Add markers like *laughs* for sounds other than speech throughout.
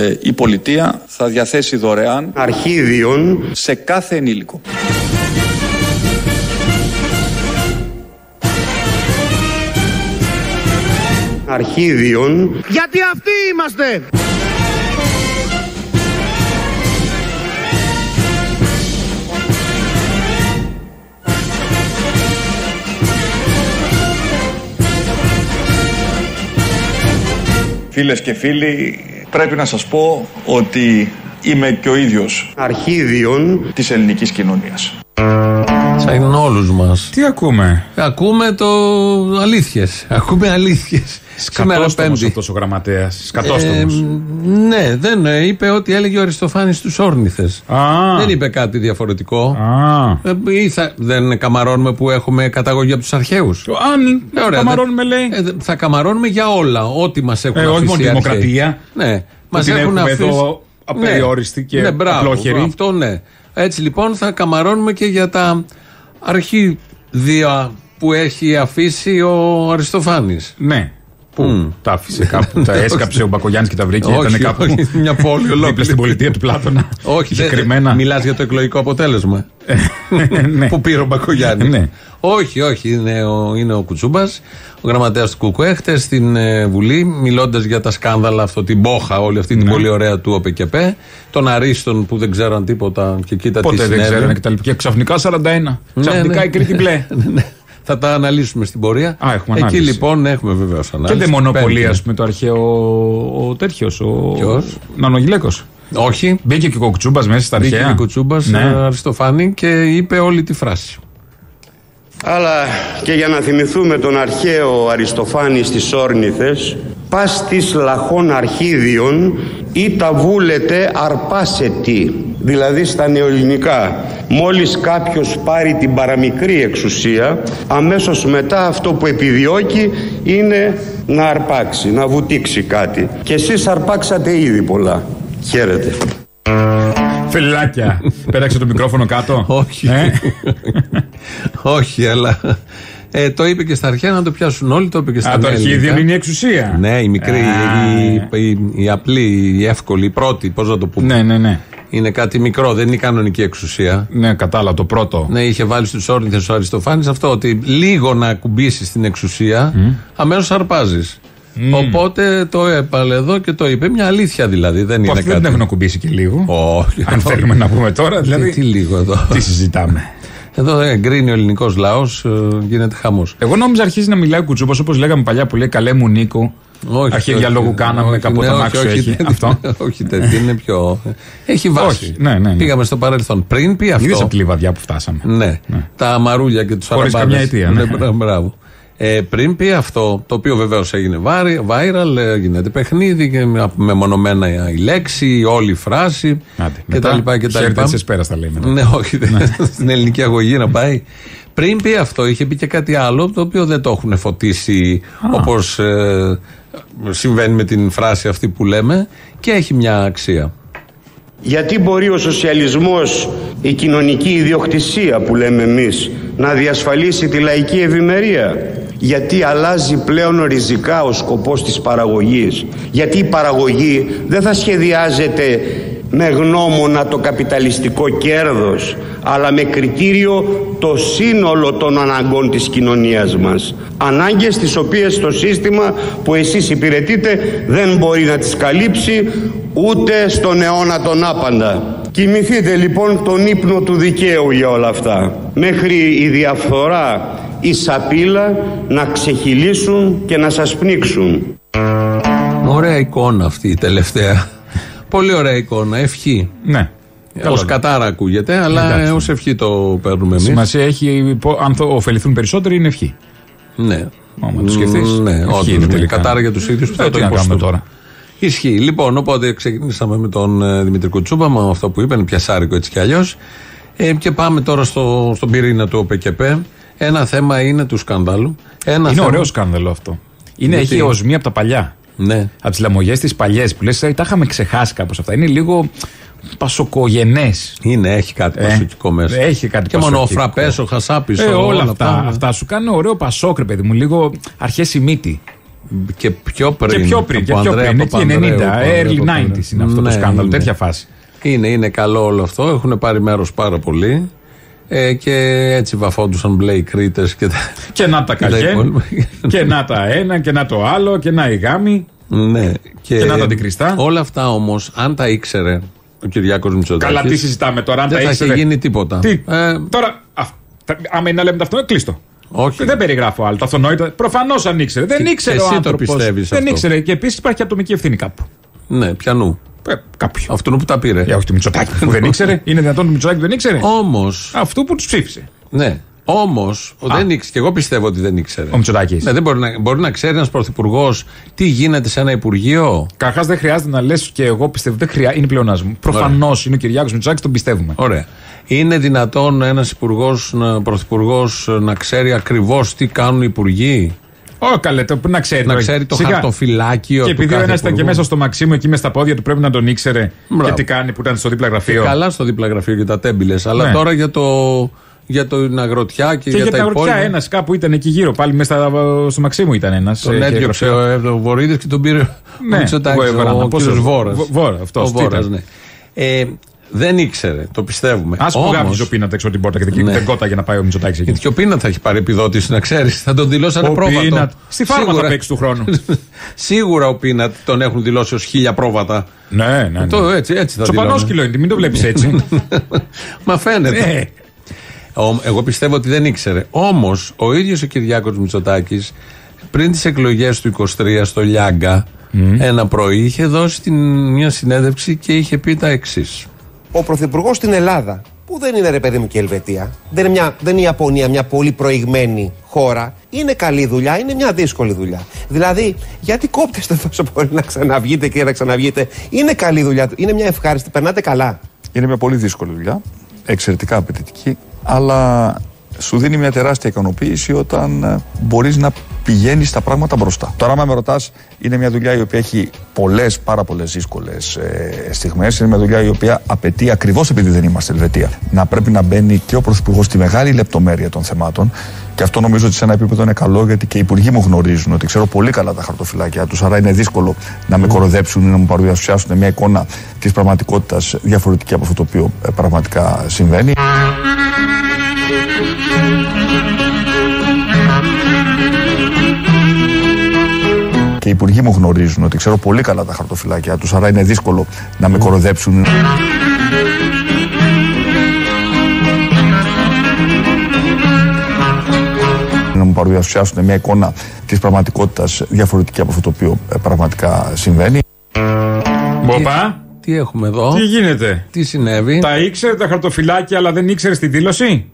Ε, η πολιτεία θα διαθέσει δωρεάν αρχίδιων σε κάθε ενήλικο. αρχίδιων Γιατί αυτοί είμαστε! Φίλες και φίλοι, πρέπει να σας πω ότι είμαι και ο ίδιος αρχίδιων της ελληνικής κοινωνίας. Σαν όλους μας. Τι ακούμε; Ακούμε το αλήθειες. Ακούμε αλήθειε. Σκατόστομος αυτός ο γραμματέας. Σκατόστομος. Ε, ναι, δεν ε, είπε ότι έλεγε ο Αριστοφάνης στους όρνηθες. Α. Δεν είπε κάτι διαφορετικό. Α. Ε, ή θα, δεν καμαρώνουμε που έχουμε καταγωγή από τους αρχαίους. Αν Ε, ωραία, καμαρώνουμε δεν- λέει. ε, δε- θα καμαρώνουμε για όλα. Ό,τι μας έχουν Ε, όχι αφήσει μόνο οι αρχαίοι. δημοκρατία. Ναι. Μας την έχουν έχουμε αφήσει... εδώ απεριόριστη και ναι, μπράβο, απλόχερη. Αυτό ναι. Έτσι λοιπόν θα καμαρώνουμε και για τα αρχίδια που έχει αφήσει ο Αριστοφάνης. Ναι. Πού τα άφησε κάπου, τα *laughs* έσκαψε ο Μπακογιάννης και τα βρήκε. Όχι, Ήταν κάπου. όχι, *laughs* μια πόλη ολόκληρη. Δίπλα στην πολιτεία του Πλάτωνα. Όχι, δεν- συγκεκριμένα. Μιλάς για το εκλογικό αποτέλεσμα. *laughs* ναι. που πήρε ο Μπακογιάννης. Ναι. Όχι, όχι. Είναι ο, είναι ο Κουτσούμπας, ο γραμματέας του Κουκουέ, χτες στην ε, Βουλή, μιλώντας για τα σκάνδαλα, αυτό την μπόχα, όλη αυτή την Ναι. πολύ ωραία του ΟΠΕΚΕΠΕ, των Αρίστων που δεν ξέραν τίποτα και κοίτα τι Ποτέ δεν συνέβη. ξέρανε και τα λοιπά. Και ξαφνικά 41. Ξαφνικά ναι. η Κρήτη μπλε. Ναι, ναι. Θα τα αναλύσουμε στην πορεία. Α, έχουμε Εκεί ανάλυση. λοιπόν έχουμε βεβαίως Και ανάλυση. δεν μονοπολεί, Πέμπτη. ας πούμε, το αρχαίο ο τέτοιος. Ο Ποιος; Νανογιλέκος. Όχι. Μπήκε και ο Κοκτσούμπα μέσα στα Μπήκε αρχαία. και ο Κουτσούμπα Ναι. Αριστοφάνη και είπε όλη τη φράση. Αλλά και για να θυμηθούμε τον αρχαίο Αριστοφάνη στις Όρνηθες πας της λαχών αρχίδιων ή τα βούλετε αρπάσετη δηλαδή στα νεοελληνικά μόλις κάποιος πάρει την παραμικρή εξουσία αμέσως μετά αυτό που επιδιώκει είναι να αρπάξει, να βουτήξει κάτι. Και εσείς αρπάξατε ήδη πολλά. Χαίρετε Φελάκια. *laughs* Πέραξε το μικρόφωνο κάτω. Όχι. Ε; *laughs* Όχι, αλλά. Ε, το είπε και στα αρχαία να το πιάσουν όλοι, το είπε και στα Α, το νέα αρχίδιο ελληνικά. είναι η εξουσία. Ναι, η μικρή, Α. η, η, η απλή, η εύκολη, η πρώτη, πώς να το πούμε. Ναι, ναι, ναι. Είναι κάτι μικρό, δεν είναι η κανονική εξουσία. Ναι, κατάλαβα το πρώτο. Ναι, είχε βάλει στους όρνηθες ο Αριστοφάνης αυτό, ότι λίγο να ακουμπήσει την εξουσία, αμέσως αρπάζεις. Οπότε το έπαλε εδώ και το είπε. Μια αλήθεια δηλαδή, δεν Που είναι αυτοί δεν κάτι. έχουν ακουμπήσει και λίγο. Όχι. Αν θέλουμε να πούμε τώρα, Δηλαδή, δηλαδή. τι λίγο εδώ. Τι συζητάμε. Εδώ ε, εγκρίνει ο ελληνικός λαός, γίνεται χαμός. Εγώ νόμιζα αρχίζει να μιλάει ο Κουτσούπας όπως λέγαμε παλιά που λέει Καλέ μου Νίκο. Όχι, Αρχίδια όχι, λόγου κάναμε, όχι, καπότα ναι, μάξου όχι, όχι, έχει. δεν- Αυτό. *laughs* Όχι, τέτοιο είναι πιο. Έχει βάση. Όχι, ναι, ναι, ναι. Πήγαμε στο παρελθόν. Πριν πει αυτό. Είδε από τη λιβαδιά που φτάσαμε. Ναι, τα μαρούλια και τους Χωρίς καμιά αιτία, ναι. μπρα- μπράβο. Ε, πριν πει αυτό, το οποίο βεβαίως έγινε βάρη- viral, ε, γίνεται παιχνίδι και με- μεμονωμένα η λέξη, η όλη η φράση Άντε, και μετά, τα λοιπά και τα χαίρετε λοιπά. της Εσπέρας τα λέει μετά. Ναι, όχι, δεν- *laughs* στην ελληνική αγωγή να πάει. Πριν πει αυτό, είχε πει και κάτι άλλο, το οποίο δεν το έχουν φωτίσει όπως συμβαίνει με την φράση αυτή που λέμε και έχει μια αξία. Γιατί μπορεί ο σοσιαλισμός, η κοινωνική ιδιοκτησία που λέμε εμείς, να διασφαλίσει τη λαϊκή ευημερία; Γιατί αλλάζει πλέον ριζικά ο σκοπός της παραγωγής. Γιατί η παραγωγή δεν θα σχεδιάζεται με γνώμονα το καπιταλιστικό κέρδος, αλλά με κριτήριο το σύνολο των αναγκών της κοινωνίας μας. Ανάγκες τις οποίες το σύστημα που εσείς υπηρετείτε δεν μπορεί να τις καλύψει ούτε στον αιώνα τον άπαντα. Κοιμηθείτε λοιπόν τον ύπνο του δικαίου για όλα αυτά. Μέχρι η διαφθορά, η σαπίλα να ξεχυλήσουν και να σας πνίξουν. Ωραία εικόνα αυτή η τελευταία. Πολύ ωραία εικόνα. Ευχή. Ναι. Ω κατάρα ακούγεται, αλλά Εντάξει. ως ευχή το παίρνουμε εμείς. Σημασία έχει πο- αν θα ωφεληθούν περισσότεροι είναι ευχή. Ναι. Άμα το σκεφτείς, Ναι, ευχή όντως, είναι ναι. τελικά. Κατάρα για τους ίδιους που Ε, θα το τι να κάνουμε υποστούν. τώρα. Ισχύει. Λοιπόν, οπότε ξεκινήσαμε με τον ε, Δημήτρη Κουτσούμπα, με αυτό που είπε, είναι πιασάρικο έτσι κι αλλιώς. Ε, και πάμε τώρα στο, στον πυρήνα του ΟΠΕΚΕΠΕ. Ένα θέμα είναι του σκανδάλου. Ένα Είναι θέμα... ωραίο σκάνδαλο αυτό. Είναι, Γιατί; έχει οσμία από τα παλιά. Ναι. Από τις λαμογές τις παλιές που λες, τα είχαμε ξεχάσει κάπως αυτά. Είναι λίγο πασοκογενές. Είναι, έχει κάτι Ε, πασοκικό μέσα. έχει κάτι Και μόνο ο πασοκικό. Φραπές, ο Χασάπης. Ε, όλα αυτά, αυτά σου κάνουν ωραίο πασόκρε, παιδί μου. Λίγο αρχές η μύτη. Και πιο πριν. Και πιο πριν, από και πιο Ανδρέα πριν. Εκεί Παπανδρέου, 90, Παπανδρέου, early Παπανδρέου. 90s είναι αυτό το Ναι, σκάνδαλο. είναι. Τέτοια φάση. Είναι, είναι καλό όλο αυτό. Έχουν πάρει μέρος πάρα πολύ. Ε, και έτσι βαφόντουσαν μπλε οι Κρήτες και τα. Και να τα *laughs* και τα καγέν, υπόλοιπα. *laughs* και να τα ένα, και να το άλλο, και να η γάμη. ναι. Και, Και να τα αντικριστά. Όλα αυτά όμως, αν τα ήξερε ο Κυριάκος Μητσοτάκη. Καλά, τι συζητάμε τώρα, αν δεν τα θα είχε ήξερε. γίνει τίποτα. Τι, Ε, τώρα, αυ- τα- άμα είναι να λέμε το αυτό, κλείστο. όχι. Δεν περιγράφω άλλο. Το αυτονόητο. Προφανώς αν ήξερε. Δεν Και- ήξερε εσύ ο το άνθρωπος. πιστεύεις Δεν αυτό. ήξερε. Και επίσης υπάρχει ατομική ευθύνη κάπου. Ναι, πιανού. Ε, κάποιου. Αυτού που τα πήρε. Ε, όχι του Μητσοτάκη που *laughs* δεν ήξερε. Είναι δυνατόν του Μητσοτάκη που δεν ήξερε. Όμω. Αυτού που τους ψήφισε. Ναι. Όμως, δεν ήξερε. Και εγώ πιστεύω ότι δεν ήξερε. Ο Μητσοτάκης. Ναι, δεν μπορεί να, μπορεί να ξέρει ένας πρωθυπουργός τι γίνεται σε ένα υπουργείο; Καταρχάς δεν χρειάζεται να λες και εγώ πιστεύω. Δεν χρειάζεται. Είναι πλεονάσμα. Προφανώς είναι ο Κυριάκος Μητσοτάκης, τον πιστεύουμε. Ωραία. Είναι δυνατόν ένας υπουργός, πρωθυπουργός να ξέρει ακριβώς τι κάνουν οι υπουργοί; Ω, καλέ, το, να ξέρει. Να τώρα. ξέρει το Σιγά. χαρτοφυλάκιο Και του επειδή ο κάθε ένα ήταν και υπουργού. μέσα στο Μαξίμου εκεί με στα πόδια του, πρέπει να τον ήξερε Μπράβο. και τι κάνει που ήταν στο δίπλα γραφείο. Καλά στο δίπλα γραφείο και τα τέμπιλες. Αλλά Ναι. τώρα για το. Για την αγροτιά και, Και για τα την αγροτιά υπόλοιπα. ένας κάπου ήταν εκεί γύρω. Πάλι μέσα στα- στο Μαξίμου ήταν ένας. Τον έδιωξε ο Εύρο Βορύδης και τον πήρε Ναι, ο Μητσοτάκης, ο Εβρανά. ο Πόσο- κύριος Βόρας. Βο- Βόρας, αυτός, Ο τι Βόρας, ήταν. ναι. Ε, δεν ήξερε, το πιστεύουμε. Α που Όμως- γάβγιζε ο πίνατ έξω από την πόρτα και δεν Ναι. δεν κότα για να πάει ο Μητσοτάκης εκεί. Γιατί και ο Πίνατ θα έχει πάρει επιδότηση, να ξέρεις. Θα τον δηλώσανε Ο πρόβατο. Πίνατ. Στη φάρμα Σίγουρα. θα παίξεις του χρόνου. *laughs* Σίγουρα ο Πίνατ τον έχουν δηλώσει ως χίλια πρόβατα. ναι, ναι. ναι. Το έτσι, έτσι θα δηλώνει. Τσοπανόσκυλο είναι, μην το βλέπεις έτσι. *laughs* Μα φαίνεται. Ναι. Ο- Εγώ πιστεύω ότι δεν ήξερε. Όμως, ο ίδιος ο Κυριάκος Μητσοτάκης, πριν τις εκλογές του 23 στο Λιάγκα, ένα πρωί είχε δώσει την, μια συνέντευξη και είχε πει τα εξής. Ο Πρωθυπουργός στην Ελλάδα, που δεν είναι ρε παιδί μου και η Ελβετία, δεν είναι, μια, δεν είναι η Ιαπωνία μια πολύ προηγμένη χώρα, είναι καλή δουλειά, είναι μια δύσκολη δουλειά. Δηλαδή, γιατί κόπτεστε τόσο πολύ να ξαναβγείτε και να ξαναβγείτε, είναι καλή δουλειά, είναι μια ευχάριστη, περνάτε καλά. Είναι μια πολύ δύσκολη δουλειά, εξαιρετικά απαιτητική, αλλά σου δίνει μια τεράστια ικανοποίηση όταν ε, μπορείς να πηγαίνεις τα πράγματα μπροστά. Τώρα, άμα με ρωτάς, είναι μια δουλειά η οποία έχει πολλές, πάρα πολλές δύσκολες ε, στιγμές. Είναι μια δουλειά η οποία απαιτεί, ακριβώς επειδή δεν είμαστε Ελβετία, να πρέπει να μπαίνει και ο Πρωθυπουργός στη μεγάλη λεπτομέρεια των θεμάτων. Και αυτό νομίζω ότι σε ένα επίπεδο είναι καλό, γιατί και οι υπουργοί μου γνωρίζουν ότι ξέρω πολύ καλά τα χαρτοφυλάκια τους. Άρα είναι δύσκολο να με κοροδέψουν ή να μου παρουσιάσουν μια εικόνα της πραγματικότητας διαφορετική από αυτό το οποίο ε, πραγματικά συμβαίνει. Και οι υπουργοί μου γνωρίζουν ότι ξέρω πολύ καλά τα χαρτοφυλάκια τους. Άρα είναι δύσκολο να με κοροδέψουν. να μου παρουσιάσουν μια εικόνα της πραγματικότητας διαφορετική από αυτό το οποίο ε, πραγματικά συμβαίνει. Μποπά, Τι έχουμε εδώ, τι γίνεται; τι συνέβη, Τα ήξερε τα χαρτοφυλάκια, αλλά δεν ήξερε τη δήλωση;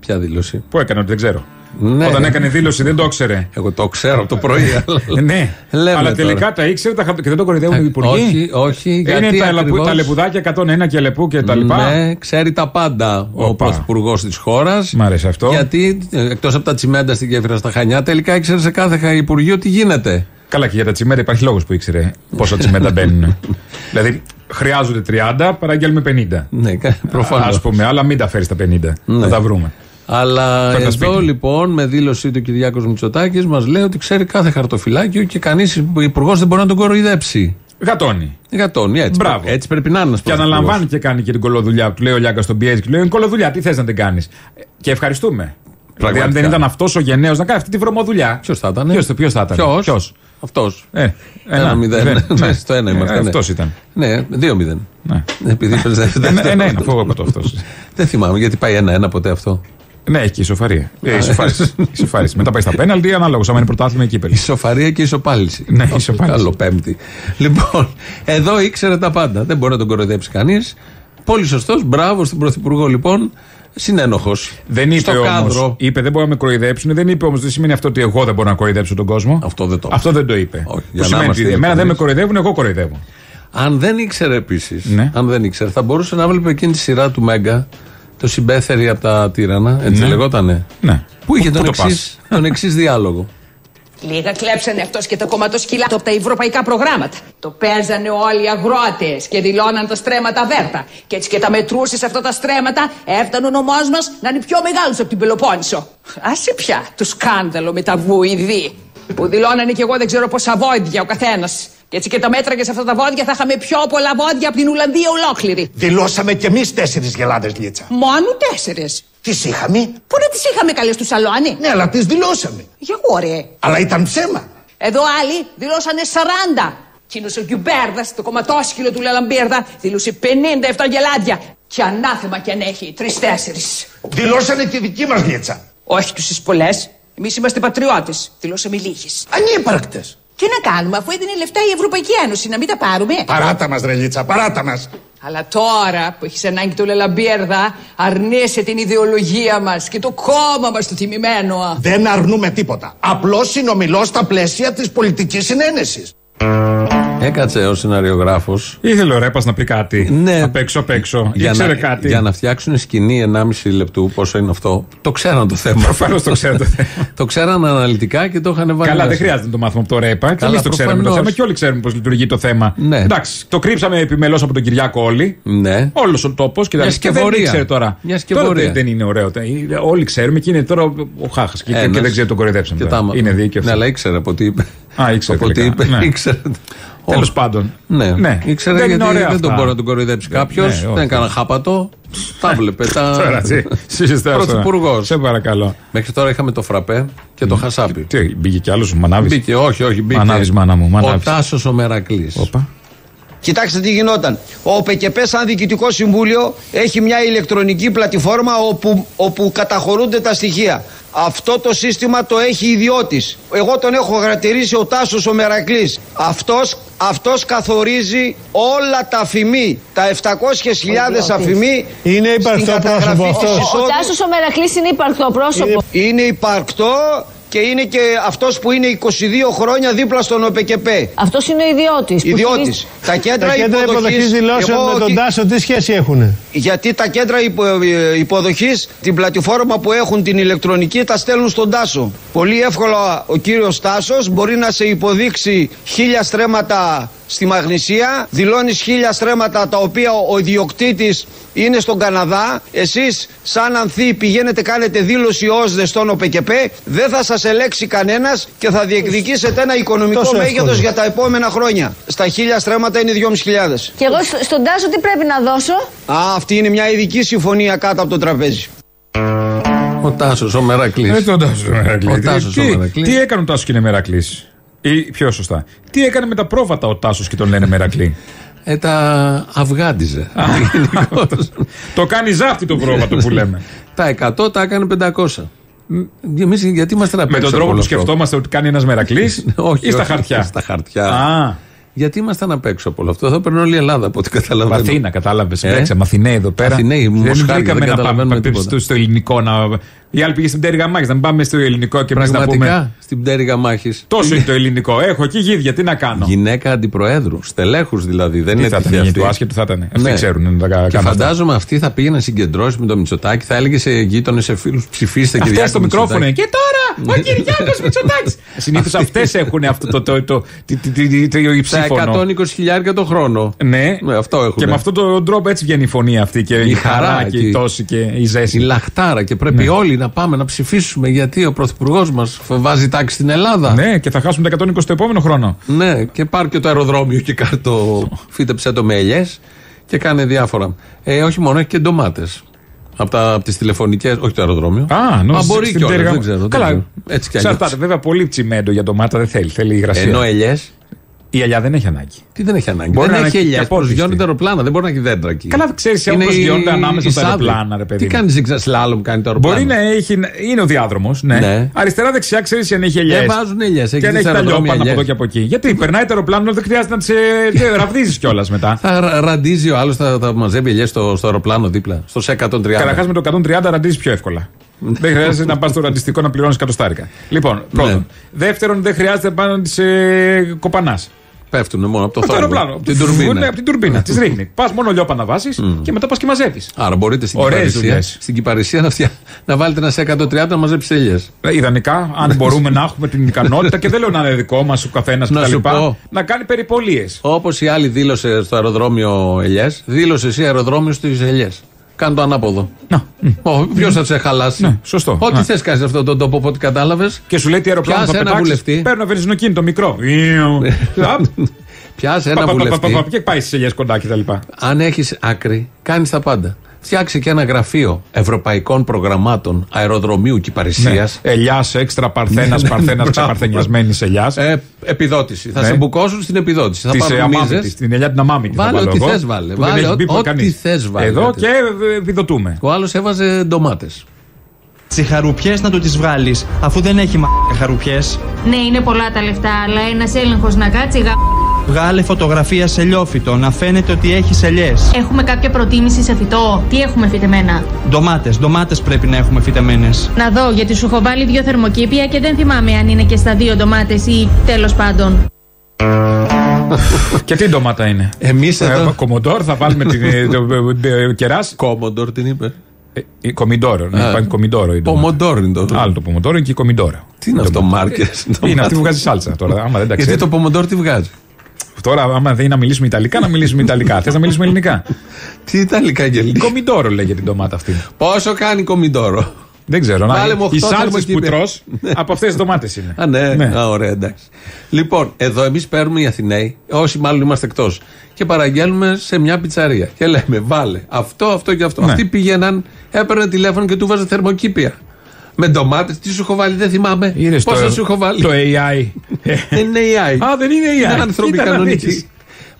ποια δήλωση; Πού έκανε ότι δεν ξέρω. Ναι. Όταν έκανε δήλωση δεν το ήξερε. Εγώ το ξέρω από το πρωί. *laughs* αλλά- Ε, ναι, Λέμε αλλά τώρα. τελικά τα ήξερε τα χαρτο... και δεν το κοροϊδεύουν οι υπουργοί. όχι, όχι, Είναι γιατί τα, λαπου- ακριβώς- τα λεπουδάκια 101 και λεπού και τα λοιπά. Ναι, ξέρει τα πάντα ο Οπα. πρωθυπουργό της χώρας. Μ' αρέσει αυτό. Γιατί εκτός από τα τσιμέντα στην γέφυρα στα Χανιά, τελικά ήξερε σε κάθε χα- υπουργείο τι γίνεται. Καλά, και για τα τσιμέντα υπάρχει λόγος που ήξερε πόσα τσιμέντα μπαίνουν. *laughs* δηλαδή, χρειάζονται 30, παραγγέλνουμε 50. Ναι, προφανώς. Α πούμε, αλλά μην τα φέρεις στα 50. Ναι. Θα τα βρούμε. Αλλά Φέρτα εδώ σπίτι. λοιπόν με δήλωσή του Κυριάκος Μητσοτάκης μας λέει ότι ξέρει κάθε χαρτοφυλάκιο και κανείς υπουργός δεν μπορεί να τον κοροϊδέψει. Γατώνει. Γατώνει έτσι. Μπράβο. πρέπει- Έτσι πρέπει να είναι ένα Και αναλαμβάνει και κάνει και την κολοδουλειά. Του λέει ο Λιάγκα στον πιέζει και λέει: Είναι κολοδουλειά, τι θες να την κάνεις; Και ευχαριστούμε. Δηλαδή, αν δεν Πραγματικά. ήταν αυτός ο γενναίος να κάνει αυτή τη βρωμοδουλειά. Ποιος θα ήταν. Ποιος, ποιος θα ήταν. Ποιος; Ποιος; Αυτός. Ε, Ένα μηδέν. Ναι, στο ένα είμαστε. ναι. Αυτό ήταν. Ναι, δύο μηδέν. Ναι. Επειδή είπες δεύτερο. Ένα, ένα, ένα, αφού είπα το αυτός. Δεν θυμάμαι γιατί πάει ένα-ένα ποτέ αυτό. Ναι, έχει και ισοφαρία. Ε, ισοφάριση. Ισοφάριση. *laughs* Μετά πάει στα πέναλτι, ανάλογο. Άμα είναι πρωτάθλημα ή κύπελο. Ισοφαρία και ισοπάληση. Ναι, Αυτό, ισοπάληση. Καλό πέμπτη. Λοιπόν, εδώ ήξερε τα πάντα. Δεν μπορεί να τον κοροϊδέψει κανείς. Πολύ σωστός. Μπράβο στον Πρωθυπουργό λοιπόν. Συνένοχος. Δεν είπε Στο όμω. κάδρο. Είπε δεν μπορούν να με κοροϊδέψουν. Δεν είπε όμως, δεν σημαίνει αυτό ότι εγώ δεν μπορώ να κοροϊδέψω τον κόσμο. Αυτό δεν το Αυτό δεν το είπε. Όχι, Που για να σημαίνει είμαστε ότι εμένα δεν με ειλικρινείς. κοροϊδεύουν, εγώ κοροϊδεύω. Αν δεν ήξερε επίσης, Ναι. αν δεν ήξερε, θα μπορούσε να βλέπει εκείνη τη σειρά του Μέγκα, το συμπέθερη από τα τύρανα, έτσι Ναι. λεγότανε. Ναι. Που είχε Πού τον το εξής, τον εξής διάλογο. Λίγα κλέψανε αυτός και το κομματοσκυλά από τα ευρωπαϊκά προγράμματα. Το παίζανε όλοι οι αγρότες και δηλώναν τα στρέμματα βέρτα. Και έτσι και τα μετρούσες αυτά τα στρέμματα, έφτανε ο νομός μας να είναι πιο μεγάλος από την Πελοπόννησο. Άσε πια το σκάνδαλο με τα βουηδή. Που δηλώνανε και εγώ δεν ξέρω πόσα βόδια ο καθένας. Και έτσι και τα μέτραγες σε αυτά τα βόδια θα είχαμε πιο πολλά βόδια από την Ουλανδία ολόκληρη. Δηλώσαμε κι εμείς τέσσερις γελάδες λίτσα. Μόνο τέσσερι. Τις είχαμε. Πού να τις είχαμε καλές στο σαλόνι; Ναι, αλλά τις δηλώσαμε. Για εγώ ρε. Αλλά ήταν ψέμα. Εδώ άλλοι δηλώσανε 40. Εκείνο ο Γκιουμπέρδα, το κομματόσκυλο του Λαλαμπίρδα, δηλούσε 57 γελάδια. Και ανάθεμα κι αν έχει τρει-τέσσερι. Δηλώσανε τη δική μας λίτσα. Όχι τους πολλές. Εμείς είμαστε πατριώτες. Δηλώσαμε λίγες. Ανύπαρκτες. Τι να κάνουμε, αφού έδινε λεφτά η Ευρωπαϊκή Ένωση, να μην τα πάρουμε; Παράτα μας, Ρελίτσα, παράτα μας. Αλλά τώρα που έχεις ανάγκη το Λελαμπίερδα, αρνείσαι την ιδεολογία μας και το κόμμα μας το τιμημένο. Δεν αρνούμε τίποτα. Απλώς συνομιλώ στα πλαίσια της πολιτικής συνένεσης. Έκατσε ο σεναριογράφο. Ήθελε ο Ρέπας να πει κάτι. Ναι. Απ' έξω, απ' έξω. Για Ήξερε να, κάτι. για να φτιάξουν σκηνή 1,5 λεπτού, πόσο είναι αυτό, το ξέραν το θέμα. Προφανώς το ξέρετε. το *laughs* θέμα. το ξέραν αναλυτικά και το είχαν βάλει. Καλά, δεν μέσα. χρειάζεται να το μάθουμε από το Ρέπα. Και Καλά, εμείς το ξέρουμε το προφανώς. θέμα και όλοι ξέρουμε πώς λειτουργεί το θέμα. Ναι. Εντάξει, το κρύψαμε επιμελώς από τον Κυριάκο όλοι. Ναι. Όλος ο τόπος και, Μια τα- και δεν σκευωρία. ήξερε τώρα. Μια Τώρα σκευωρία. δεν, δεν είναι ωραίο. Τα- Όλοι ξέρουμε και είναι τώρα ο Χάχας και, και Ένας. δεν ξέρει τον κοροϊδέψαμε. Και τώρα. τα- Είναι δίκαιο. Ναι, αλλά ήξερε από τι είπε. Α, ήξερε Από τι τελικά. είπε. Ναι. Ήξερε. Τέλος Όχι. πάντων. Ναι, ναι. ήξερε δεν γιατί είναι ωραία δεν τον αυτά. μπορεί να τον κοροϊδέψει κάποιος. ναι, όχι. δεν έκανα χάπατο. Τα βλέπε. *laughs* Τώρα, Τα... τι, *laughs* συζητάς τώρα. Πρωθυπουργός. Σε παρακαλώ. Μέχρι τώρα είχαμε το φραπέ και το χασάπι. Τι, μπήκε κι άλλος, μανάβει. Μπήκε, όχι, όχι, μπήκε. Μανάβεις, μάνα μου, Ο μανάβεις. Τάσος ο Μερακλής. Όπα. Κοιτάξτε τι γινόταν. Ο ΠΚΠ σαν διοικητικό συμβούλιο έχει μια ηλεκτρονική πλατφόρμα όπου, όπου καταχωρούνται τα στοιχεία. Αυτό το σύστημα το έχει ιδιώτης. Εγώ τον έχω χαρακτηρίσει ο Τάσος ο Μερακλής. Αυτός, αυτός καθορίζει όλα τα αφημί, τα 700.000 αφημί Είναι υπαρκτό στην καταγραφή πρόσωπο της αυτός. εισόδου. Ο Τάσος ο Μερακλής είναι υπαρκτό πρόσωπο. Είναι υπαρκτό και είναι και αυτός που είναι 22 χρόνια δίπλα στον ΟΠΚΠ. Αυτός είναι ο ιδιώτης. που Ιδιώτης. στηρίζει- Τα κέντρα, Τα κέντρα υποδοχής δηλώσεων εγώ με τον τι- Τάσο τι σχέση έχουν. γιατί τα κέντρα υπο, ε, υποδοχής την πλατφόρμα που έχουν την ηλεκτρονική τα στέλνουν στον Τάσο. Πολύ εύκολα ο κύριος Τάσος μπορεί να σε υποδείξει χίλια στρέμματα στη Μαγνησία, δηλώνεις χίλια στρέμματα τα οποία ο ιδιοκτήτης είναι στον Καναδά. Εσείς σαν ανθή πηγαίνετε κάνετε δήλωση όσδες στον ΟΠΚΠ, δεν θα σας ελέξει κανένας και θα διεκδικήσετε ένα οικονομικό Τόσο μέγεθος εύκολο. για τα επόμενα χρόνια. Στα χίλια στρέμματα είναι 2.500. Και εγώ σ- στον Τάσο τι πρέπει να δώσω; Α, αυτή είναι μια ειδική συμφωνία κάτω από το τραπέζι. Ο Τάσος ο Μερακλής. Ε, τον Τάσος Μερακλής. Ο Τάσος τι, ο Μερακλής. τι έκανε ο Τάσος και είναι Μερακλής; Ή πιο σωστά. Τι έκανε με τα πρόβατα ο Τάσος και τον λένε Μερακλή; Ε, τα αυγάντιζε. Γενικώς. το κάνει ζάπτη το πρόβατο που λέμε. τα 100 τα έκανε 500. Εμείς γιατί είμαστε να με τον παίξουμε τρόπο όλο που αυτό; σκεφτόμαστε ότι κάνει ένας Μερακλής *laughs* Όχι, ή στα όχι, χαρτιά; Στα χαρτιά. Α, Γιατί ήμασταν απ' έξω από όλο αυτό; Εδώ παίρνει όλη η Ελλάδα από ό,τι καταλαβαίνω. Αθήνα, κατάλαβες. Ε; Ε; Μαθηναίοι εδώ πέρα. Αθηναίοι, δεν Μοσχάρια, βρήκαμε δεν να καταλαβαίνουμε πάμε τίποτα. στο, στο ελληνικό. Να... Οι άλλοι πήγε στην πτέρυγα μάχη. Να μην πάμε στο ελληνικό και εμείς να Πραγματικά πούμε. στην πτέρυγα μάχη. Τόσο είναι το ελληνικό. Έχω εκεί γίδια, τι να κάνω. Γυναίκα αντιπροέδρου, στελέχους δηλαδή. Δεν Τι είναι θα ήταν, τυχαία γίνει αυτή. του άσχετου θα ήταν. Αυτοί Ναι. ξέρουν να τα κάνουν. Και αυτά. φαντάζομαι αυτή θα πήγε να συγκεντρώσει με το Μητσοτάκι, θα έλεγε σε γείτονες, σε φίλους, ψηφίστε και Αυτές διάκο στο μικρόφωνο. Μητσοτάκη. Και τώρα ο Κυριάκος Μητσοτάκης. *laughs* Συνήθως αυτές έχουν αυτό το, το, το, το, το, το, το Τα υψήφωνο. 120 χιλιάρια το χρόνο. Ναι, Ναι, αυτό έχουν. και με αυτόν τον τρόπο έτσι βγαίνει η φωνή αυτή και η, Η χαρά, χαρά και και- η τόση και η Η ζέση. λαχτάρα και πρέπει Ναι. όλοι να πάμε να ψηφίσουμε γιατί ο πρωθυπουργός μας βάζει τάξη στην Ελλάδα. Ναι, και θα χάσουμε τα 120 το επόμενο χρόνο. Ναι, και πάρει και το αεροδρόμιο και κάνει το. φύτεψε το με ελιές και κάνει διάφορα. Ε, όχι μόνο, έχει και ντομάτες. Από, τα, από τις τηλεφωνικές, όχι το αεροδρόμιο. Α, Μα νόμιζα μπορεί στην κιόλας, πτέρυγα- δεν ξέρω. δεν Καλά, ξέρω. Έτσι κι αλλιώς. Εξαρτάται. Βέβαια, πολύ τσιμέντο για ντομάτα δεν θέλει. Θέλει υγρασία. Ενώ ελιές, Η ελιά δεν έχει ανάγκη. τι δεν έχει ανάγκη; Μπορεί δεν να έχει είναι και ελιέ. απόλυστη. Προσγειώνεται αεροπλάνα, δεν μπορεί να έχει δέντρα εκεί. Καλά, ξέρεις, Είναι όπως η- γιώνται ανάμεσα η στα Σάδη. αεροπλάνα, ρε παιδί Τι μου. κάνεις ζυγζα σλάλομ, κάνει το αεροπλάνο. Μπορεί να έχει. Είναι ο διάδρομος. Ναι. Ναι. Αριστερά-δεξιά ξέρεις αν έχει ελιές. Δεν βάζουν ελιές, Και έχεις αν δει έχει στα τα αεροδρόμια λιόπανα από εδώ ελιές. και από εκεί. Γιατί περνάει το αεροπλάνο, δεν χρειάζεται να τις *laughs* ε, ραβδίζεις κιόλας μετά. Θα ρα- ραντίζει ο άλλος, θα, θα μαζεύει ελιές στο, στο αεροπλάνο δίπλα, στο σε 130. Καταρχάς με το 130 ραντίζεις πιο εύκολα. *laughs* δεν χρειάζεται να πας στο ραντιστικό να πληρώνεις κατοστάρικα. Λοιπόν, πρώτον. Ναι. Δεύτερον, δεν χρειάζεται πάνω να τις ε, κοπανάς. Πέφτουν μόνο από το Από το θόρυβο. αεροπλάνο. Την τουρμπίνα. Ναι, από την τουρμπίνα. Τις ρίχνει. *laughs* Πας μόνο λιόπα να βάσει και μετά πας και μαζεύεις. Άρα μπορείτε στην Ωραίες Κυπαρισία, δουλειές. στην Κυπαρισία να, φτια... να βάλετε ένα σε 130 να μαζέψεις ελιέ. Ε, Ιδανικά, αν *laughs* μπορούμε να έχουμε την ικανότητα και δεν λέω να είναι δικό μας ο καθένας Να σου κτλ. πω. Να κάνει περιπολίες. Όπως η άλλη δήλωσε στο αεροδρόμιο ελιέ, δήλωσε εσύ αεροδρόμιο στις ελιέ. Κάνε το ανάποδο. Ποιος θα σε χαλάσει. Ναι, σωστό. Ό,τι Ναι. θες κάνεις σε αυτόν τον τόπο, από ό,τι κατάλαβες. Και σου λέει τι αεροπλάνο θα Πιάσε ένα πετάξεις. βουλευτή. Παίρνω ένα βενζινοκίνητο μικρό. *laughs* Απ, Πιάσε πα, ένα πα, πα, πα, βουλευτή. πα, Και πάει στις ελιές κοντά κτλ. Αν έχεις άκρη, κάνεις τα πάντα. Φτιάξε και ένα γραφείο ευρωπαϊκών προγραμμάτων αεροδρομίου και υπηρεσίας. Ελιάς, έξτρα, παρθένας, παρθένας, ξεπαρθενιασμένης ελιάς. Ε, επιδότηση. Θα Ναι. σε μπουκώσουν στην επιδότηση. Τη Θα πάρουν αμάμητη, μίζες. την ελιά την αμάμητη. θα Βάλε βάλω ό,τι εγώ, θες βάλε. που δεν Βάλε έχει ό- μπει ποτέ ό,τι κανείς. θες βάλε. Εδώ Γιατί- και ε, επιδοτούμε. Ο άλλος έβαζε ντομάτες. Τι χαρουπιές να του τις βγάλεις, αφού δεν έχει μα χαρουπιές. Ναι, είναι πολλά τα λεφτά, αλλά ένας έλεγχος να κάτσει. Γα... Βγάλε φωτογραφία σε λιόφυτο, να φαίνεται ότι έχει ελιές. Έχουμε κάποια προτίμηση σε φυτό. Τι έχουμε φυτεμένα; Ντομάτες, ντομάτες πρέπει να έχουμε φυτεμένες. Να δω, γιατί σου έχω βάλει δύο θερμοκήπια και δεν θυμάμαι αν είναι και στα δύο ντομάτες ή τέλος πάντων. Και τι ντομάτα είναι; Εμείς εδώ. Ε, Κομοντόρ, θα βάλουμε την ε, το, ε, ε, κεράσι. Κόμοντορ την είπε. Ε, η Κομιντόρο. ναι, Α. υπάρχει Κομιντόρο. η ντομάτα. Πομοντόρ είναι το. Άλλο το πομοντόρο είναι και η Κομιντόρο. Τι είναι αυτό, μάρκες; Είναι αυτή που βγάζει σάλτσα τώρα. Άμα δεν τα Γιατί ξέρεις. το πομοντόρ τι βγάζει; Τώρα, άμα δεν είναι να μιλήσουμε Ιταλικά, να μιλήσουμε Ιταλικά. Θες να μιλήσουμε Ελληνικά; Τι Ιταλικά και ελληνικά; Κομιντόρο λέγεται την ντομάτα αυτή. Πόσο κάνει κομιντόρο; Δεν ξέρω. Βάλε να... μου Οι οχτώ σάλτσε που θερμοκήπια. τρως από αυτές τις ντομάτες είναι. Α, ναι. Ναι. Α, ωραία, εντάξει. Λοιπόν, εδώ εμείς παίρνουμε οι Αθηναίοι, όσοι μάλλον είμαστε εκτός, και παραγγέλνουμε σε μια πιτσαρία. Και λέμε, βάλε αυτό, αυτό και αυτό. Ναι. Αυτοί πήγαιναν, έπαιρναν τηλέφωνο και του βάζαν θερμοκήπια. Με ντομάτες, τι σου έχω βάλει, δεν θυμάμαι. Είδες Πόσα το- σου έχω βάλει; Το AI. Δεν είναι AI. Α, δεν είναι AI. Είναι άνθρωποι Κοίτα να κανονικοί. δεις.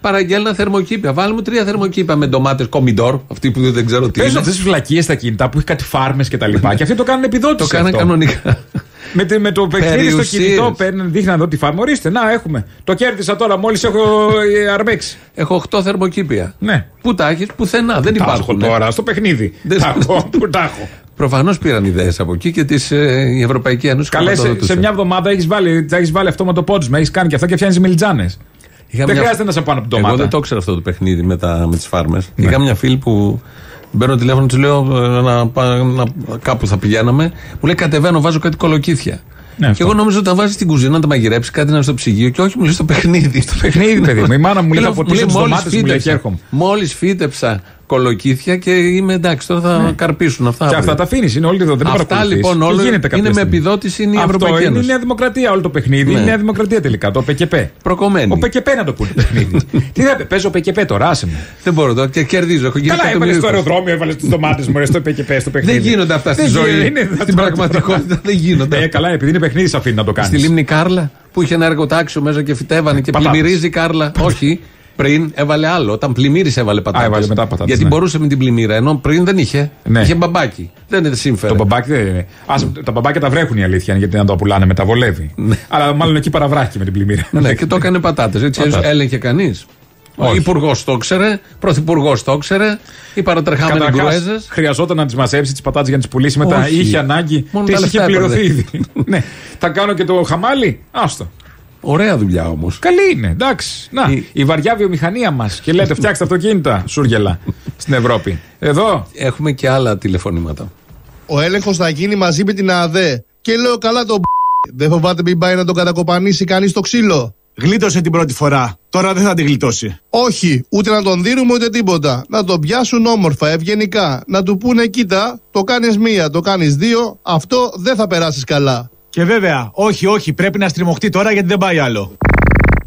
Παραγγέλναν θερμοκήπια. Βάλε μου τρία θερμοκήπια με ντομάτες κομιντόρ, αυτοί που δεν ξέρω τι Παίζουν είναι. αυτές τις φυλακίε στα κινητά που έχει κάτι φάρμες και τα λοιπά. και αυτοί το κάνουν Το επιδότηση. κάναν αυτό. κανονικά. Με, τη- με το παιχνίδι στο Περιουσίες. κινητό παίρνουν, δείχνουν εδώ τη φάρμα. Ορίστε, να έχουμε. Το κέρδισα τώρα, μόλις έχω ε, αρμέξει. Έχω 8 θερμοκήπια. Ναι. Πού τα έχεις, πουθενά. Δεν Τα έχω υπάρχουν. τώρα στο παιχνίδι. Δεν- Τα *laughs* έχω, Πού τα έχω. Προφανώς πήραν ιδέες από εκεί και τις, ε, η Ευρωπαϊκή Ένωση Καλές, σε, χρηματοδοτούσε. σε μια εβδομάδα έχεις βάλει, θα έχεις βάλει αυτό με το πόντισμα, έχεις κάνει και αυτά και φτιάχνεις μελιτζάνε. Είχα Δεν μια- χρειάζεται να σε πάνω από το Εγώ ντομάτα. δεν το ήξερα αυτό το παιχνίδι με, τα, με τις φάρμες. Ναι. Είχα μια φίλη που μπαίνω τηλέφωνο, του λέω ε, να, πά- να, κάπου θα πηγαίναμε. Μου λέει κατεβαίνω, βάζω κάτι κολοκύθια. Ναι, και αυτό. εγώ νόμιζα ότι θα βάζεις στην κουζίνα να τα μαγειρέψεις κάτι να είναι στο ψυγείο και όχι μου λέει στο παιχνίδι. Στο παιχνίδι, παιδί μου. Η μάνα μου λέει, θα ποτίσω τις ντομάτες, μου λέει, και έρχομαι. Μόλις φύτεψα κολοκύθια και είμαι εντάξει, τώρα θα καρπίσουν αυτά. Ναι. Και αύριο. αυτά τα αφήνεις, είναι όλη εδώ. Δεν Αυτά παρακολουθείς. λοιπόν Τι όλο γίνεται είναι κάποια με στιγμή; επιδότηση είναι η Αυτό Ευρωπαϊκή είναι η Ένωση. Νέα Δημοκρατία όλο το παιχνίδι. Ναι. Είναι η Νέα Δημοκρατία τελικά. Το ΠΚΠ. Προκομμένη. Ο ΠΚΠ να το πούνε το παιχνίδι. *laughs* Τι θα παίζω ΠΚΠ τώρα, άσε μου. Δεν μπορώ τώρα και κερδίζω. Έχω γίνει Καλά, έβαλες εκατομμύριο στο είκοσι. αεροδρόμιο, έβαλες τις ντομάτες μου στο ΠΚΠ, στο παιχνίδι. Δεν γίνονται αυτά στη Δεν ζωή. γίνεται, είναι Στην πραγματικότητα δεν γίνονται. Ε, καλά, επειδή είναι παιχνίδι, σε αφήνει να το κάνεις. Στη λίμνη Κάρλα που είχε ένα εργοτάξιο μέσα και φυτέβανε και Πατάτες. πλημμυρίζει η Κάρλα. Όχι, πριν έβαλε άλλο. Όταν πλημμύρισε έβαλε πατάτες. Α, έβαλε μετά πατάτες, Γιατί ναι. μπορούσε με την πλημμύρα. Ενώ πριν δεν είχε. Ναι. Είχε μπαμπάκι. Δεν είναι σύμφερα. Το μπαμπάκι δεν είναι. Ας, τα μπαμπάκια τα βρέχουν η αλήθεια είναι, γιατί να το πουλάνε μετά βολεύει. Αλλά μάλλον εκεί παραβράχει με την πλημμύρα. Ναι, και το έκανε πατάτες. Έτσι Πατάτες. έλεγχε κανείς. Ο Όχι. υπουργός το ήξερε, πρωθυπουργός το ήξερε, οι παρατρεχάμενοι Καταρχάς, γκρουέζες. χρειαζόταν να τις μαζέψει τις πατάτες για να τις πουλήσει μετά. Όχι. Είχε ανάγκη. Μόνο Τις τα είχε λεφτά πληρωθεί έπαιρνε. ήδη. *laughs* ναι. Θα κάνω και το χαμάλι. Άστο. Ωραία δουλειά όμως. Καλή είναι, εντάξει. Να, Η- η βαριά βιομηχανία μας. Και λέτε, *laughs* φτιάξτε αυτοκίνητα, σούργελα, στην Ευρώπη. Εδώ. Έχουμε και άλλα τηλεφωνήματα. Ο έλεγχος θα γίνει μαζί με την ΑΔΕ. Και λέω καλά τον Δεν φοβάται μην πάει να τον κατακοπανίσει κανείς το ξύλο. Γλίτωσε την πρώτη φορά. Τώρα δεν θα την γλιτώσει. Όχι, ούτε να τον δίνουμε ούτε τίποτα. Να τον πιάσουν όμορφα, ευγενικά. Να του πούνε, κοίτα, το κάνεις μία, το κάνεις δύο, αυτό δεν θα περάσεις καλά. Και βέβαια, όχι, όχι, πρέπει να στριμωχτεί τώρα γιατί δεν πάει άλλο.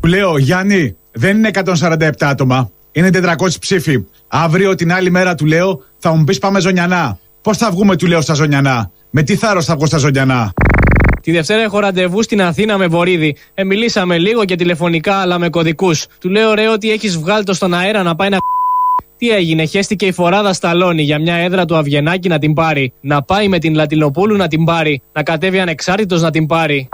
Του λέω, Γιάννη, δεν είναι 147 άτομα. Είναι 400 ψήφοι. Αύριο την άλλη μέρα του λέω, θα μου πεις πάμε ζωνιανά. Πώς θα βγούμε, του λέω, στα ζωνιανά. Με τι θάρρος θα βγω στα ζωνιανά. Τη Δευτέρα έχω ραντεβού στην Αθήνα με Βορύδη. Ε, μιλήσαμε λίγο και τηλεφωνικά, αλλά με κωδικούς. Του λέω ρε ότι έχεις βγάλει το στον αέρα να πάει να. Τι έγινε, χέστηκε η φοράδα Σταλόνι για μια έδρα του Αβγενάκη να την πάρει. Να πάει με την Λατινοπούλου να την πάρει. Να κατέβει ανεξάρτητος να την πάρει.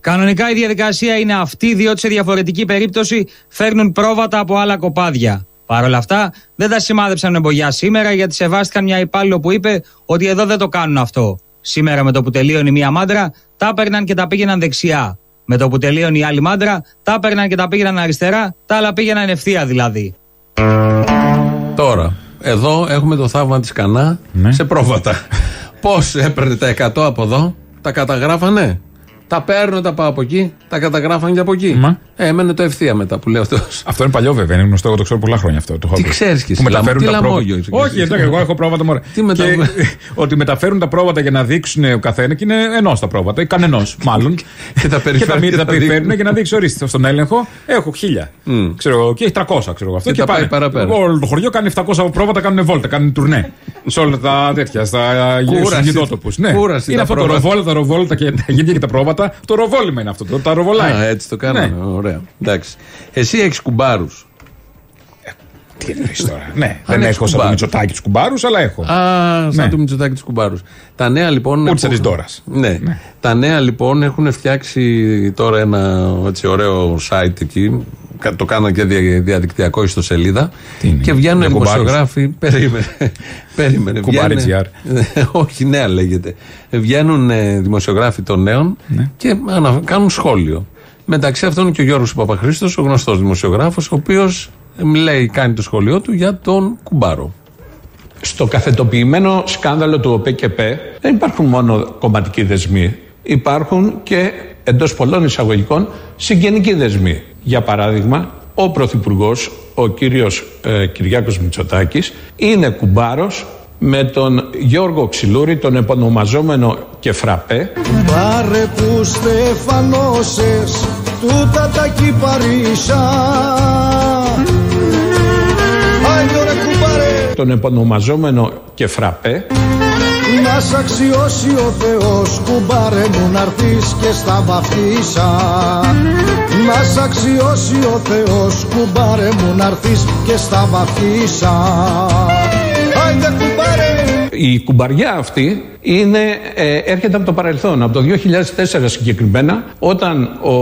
Κανονικά η διαδικασία είναι αυτή, διότι σε διαφορετική περίπτωση φέρνουν πρόβατα από άλλα κοπάδια. Παρ' όλα αυτά, δεν τα σημάδεψαν με μπογιά σήμερα γιατί σεβάστηκαν μια υπάλληλο που είπε ότι εδώ δεν το κάνουν αυτό. Σήμερα με το που τελείωνε μία μάντρα, τα έπαιρναν και τα πήγαιναν δεξιά. Με το που τελείωνε η άλλη μάντρα, τα έπαιρναν και τα πήγαιναν αριστερά, τα άλλα πήγαιναν ευθεία δηλαδή. Τώρα, εδώ έχουμε το θαύμα της Κανά Ναι. σε πρόβατα. Πώς έπαιρνε τα 100 από εδώ, τα καταγράφανε; Τα παίρνω, τα πάω από εκεί, τα καταγράφαν και από εκεί. Μα. Ε, έμενε το ευθεία μετά που λέω αυτός. Αυτό είναι παλιό βέβαια, είναι γνωστό, εγώ το ξέρω πολλά χρόνια αυτό. Το έχω Τι πει. ξέρεις κι εσύ, Που μεταφέρουν λαμ- τα τι πρόβατα. λαμόγιο είσαι κι Όχι, εσύ. εντάξει, εγώ έχω πρόβατα μωρέ. Τι μετα- Και, *laughs* ότι μεταφέρουν τα πρόβατα για να δείξουν ο καθένας και είναι ενός τα πρόβατα, ή κανενός *laughs* μάλλον. Και τα περιφέρουν και και τα, τα περιφέρουν δείχνουν. για να δείξει ορίστε στον έλεγχο. Έχω χίλια. Ξέρω εγώ, και έχει 300 ξέρω εγώ αυτό. Και τα πάει παραπέρα. Όλο το χωριό κάνει 700 πρόβατα, κάνουν βόλτα, κάνουν τουρνέ. *laughs* σε όλα τα τέτοια, στα Κούραση. γειτότοπου. Ναι, Κούραση είναι τα αυτό το πρόβατα. ροβόλτα, τα ροβόλτα και τα γέντια και τα πρόβατα. Το ροβόλημα είναι αυτό. Το, τα ροβολάει. Α, έτσι το κάναμε. Ναι. Ωραία. Εντάξει. Εσύ έχεις κουμπάρους. Τι εννοείς τώρα. Ναι, Αν δεν έχεις έχω σαν το κουμπάρους. Μητσοτάκι τους κουμπάρους, αλλά έχω. Α, σαν Ναι. το Μητσοτάκι τους κουμπάρους. Τα νέα λοιπόν. Ούτε που- σαν της Ντόρας. Ναι. Τα νέα λοιπόν έχουν φτιάξει τώρα ένα έτσι, ωραίο site εκεί. Κα- Το κάνανε και δια- διαδικτυακό ιστοσελίδα. Και βγαίνουν για κουμπάρους; δημοσιογράφοι. *laughs* Περίμενε. Περίμενε. Κουμπάρι βγαίνουν- *laughs* Όχι, νέα λέγεται. Βγαίνουν ε, δημοσιογράφοι των νέων Ναι. και ανα- κάνουν σχόλιο. Μεταξύ αυτών είναι και ο Γιώργος Παπαχρήστος, ο γνωστός δημοσιογράφος, ο οποίος ε, λέει, κάνει το σχόλιο του για τον Κουμπάρο. Στο καθετοποιημένο σκάνδαλο του ΟΠΕΚΕΠΕ δεν υπάρχουν μόνο κομματικοί δεσμοί. Υπάρχουν και εντός πολλών εισαγωγικών συγγενικοί δεσμοί. Για παράδειγμα, ο Πρωθυπουργός, ο κύριος ε, Κυριάκος Μητσοτάκης, είναι κουμπάρος με τον Γιώργο Ξυλούρη, τον επωνομαζόμενο και φραπέ, Πάρε που στεφανώσες τούτα τα κυπαρίσα. Άγιο ρε κουμπάρε. Τον επωνομαζόμενο και φραπέ, Να σ' αξιώσει ο Θεός κουμπάρε μου να'ρθεις και στα βαφτίσα. Να σ' αξιώσει ο Θεός κουμπάρε μου να'ρθεις και στα βαφτίσα. Άιντε κουμπάρε! Η κουμπαριά αυτή είναι, ε, έρχεται από το παρελθόν, από το 2004 συγκεκριμένα, όταν ο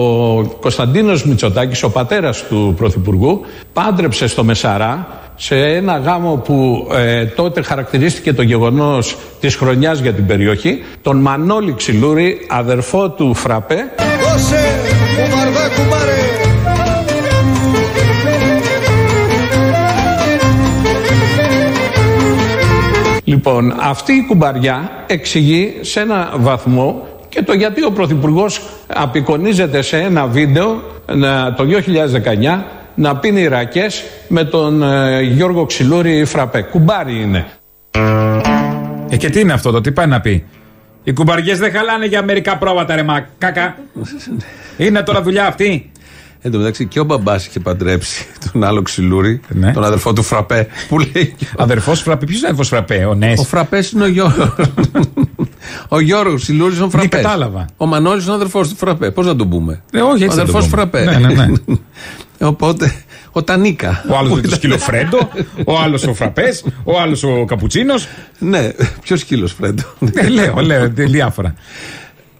Κωνσταντίνος Μητσοτάκης, ο πατέρας του Πρωθυπουργού, πάντρεψε στο Μεσαρά σε ένα γάμο που ε, τότε χαρακτηρίστηκε το γεγονός της χρονιάς για την περιοχή, τον Μανώλη Ξυλούρη, αδερφό του Φραπέ, Δώσε κουμπαρδά κουμπάρε. Λοιπόν, αυτή η κουμπαριά εξηγεί σε ένα βαθμό και το γιατί ο Πρωθυπουργός απεικονίζεται σε ένα βίντεο να, το 2019 να πίνει ρακές με τον ε, Γιώργο Ξυλούρη Φραπέ. Κουμπάρι είναι. Ε, και τι είναι αυτό το, τι πάει να πει; Οι κουμπαριές δεν χαλάνε για μερικά πρόβατα, ρε μα. Κάκα. *laughs* Είναι τώρα δουλειά αυτή. Εν τω μεταξύ και ο μπαμπάς είχε παντρέψει τον άλλο ξυλούρι, Ναι. τον αδερφό του Φραπέ. Που λέει. Αδερφός Φραπέ, ποιος είναι αδερφός Φραπέ, ο Νέσ. Ο Φραπές είναι ο Γιώργος. *laughs* ο Γιώργος Ξυλούρης είναι ο Φραπές. Ναι, κατάλαβα. Ο Μανώλης είναι ο αδερφός του Φραπέ. Πώς να τον πούμε; Ε, όχι, ο έτσι θα το αδερφό πούμε. Φραπέ. Ναι, ναι, ναι. *laughs* Οπότε ο Τανίκα. Ο άλλος το σκύλο Φρέντο, ο άλλος ο Φραπές, ο άλλος ο Καπουτσίνος. ναι, ποιος σκύλος Φρέντο. Ε, λέω, λέω, διάφορα.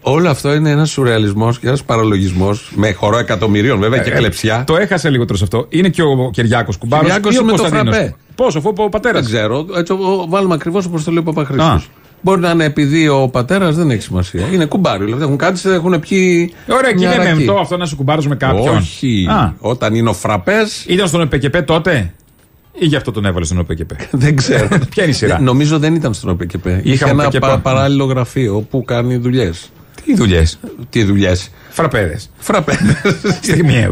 Όλο αυτό είναι ένας σουρεαλισμός και ένας παραλογισμός με χορό εκατομμυρίων βέβαια και Ε, κλεψιά. Το έχασε λίγο τώρα σε αυτό. Είναι και ο Κυριάκος Κουμπάρος. Κυριάκος ή ο με το Κωνσταντίνος. Φραπέ. Πόσο, αφού ο πατέρας. Δεν ξέρω. Έτσι, ο- βάλουμε ακριβώς όπως το λέει ο Α. Παπαχρήστο. Μπορεί να είναι επειδή ο πατέρας δεν έχει σημασία. Είναι κουμπάρι. Δηλαδή έχουν κάτσει, έχουν πιει. Ωραία, και μια είναι ρακή. μεμτό αυτό να σου κουμπάρω με κάποιον. Όχι. Α, Όταν είναι ο φραπέ. ήταν στον ΟΠΕΚΕΠΕ τότε; Ή γι' αυτό τον έβαλες στον ΟΠΕΚΕΠΕ. *laughs* Δεν ξέρω. Ποια είναι η σειρά; Δεν- Νομίζω δεν ήταν στον ΟΠΕΚΕΠΕ. Είχε Είχαμε ένα ΟΠΕΚΕΠΕ. πα- παράλληλο γραφείο που κάνει δουλειές. Τι δουλειές; Τι δουλειές; Φραπέδες. Φραπέ. *laughs* Στιγμιαίο.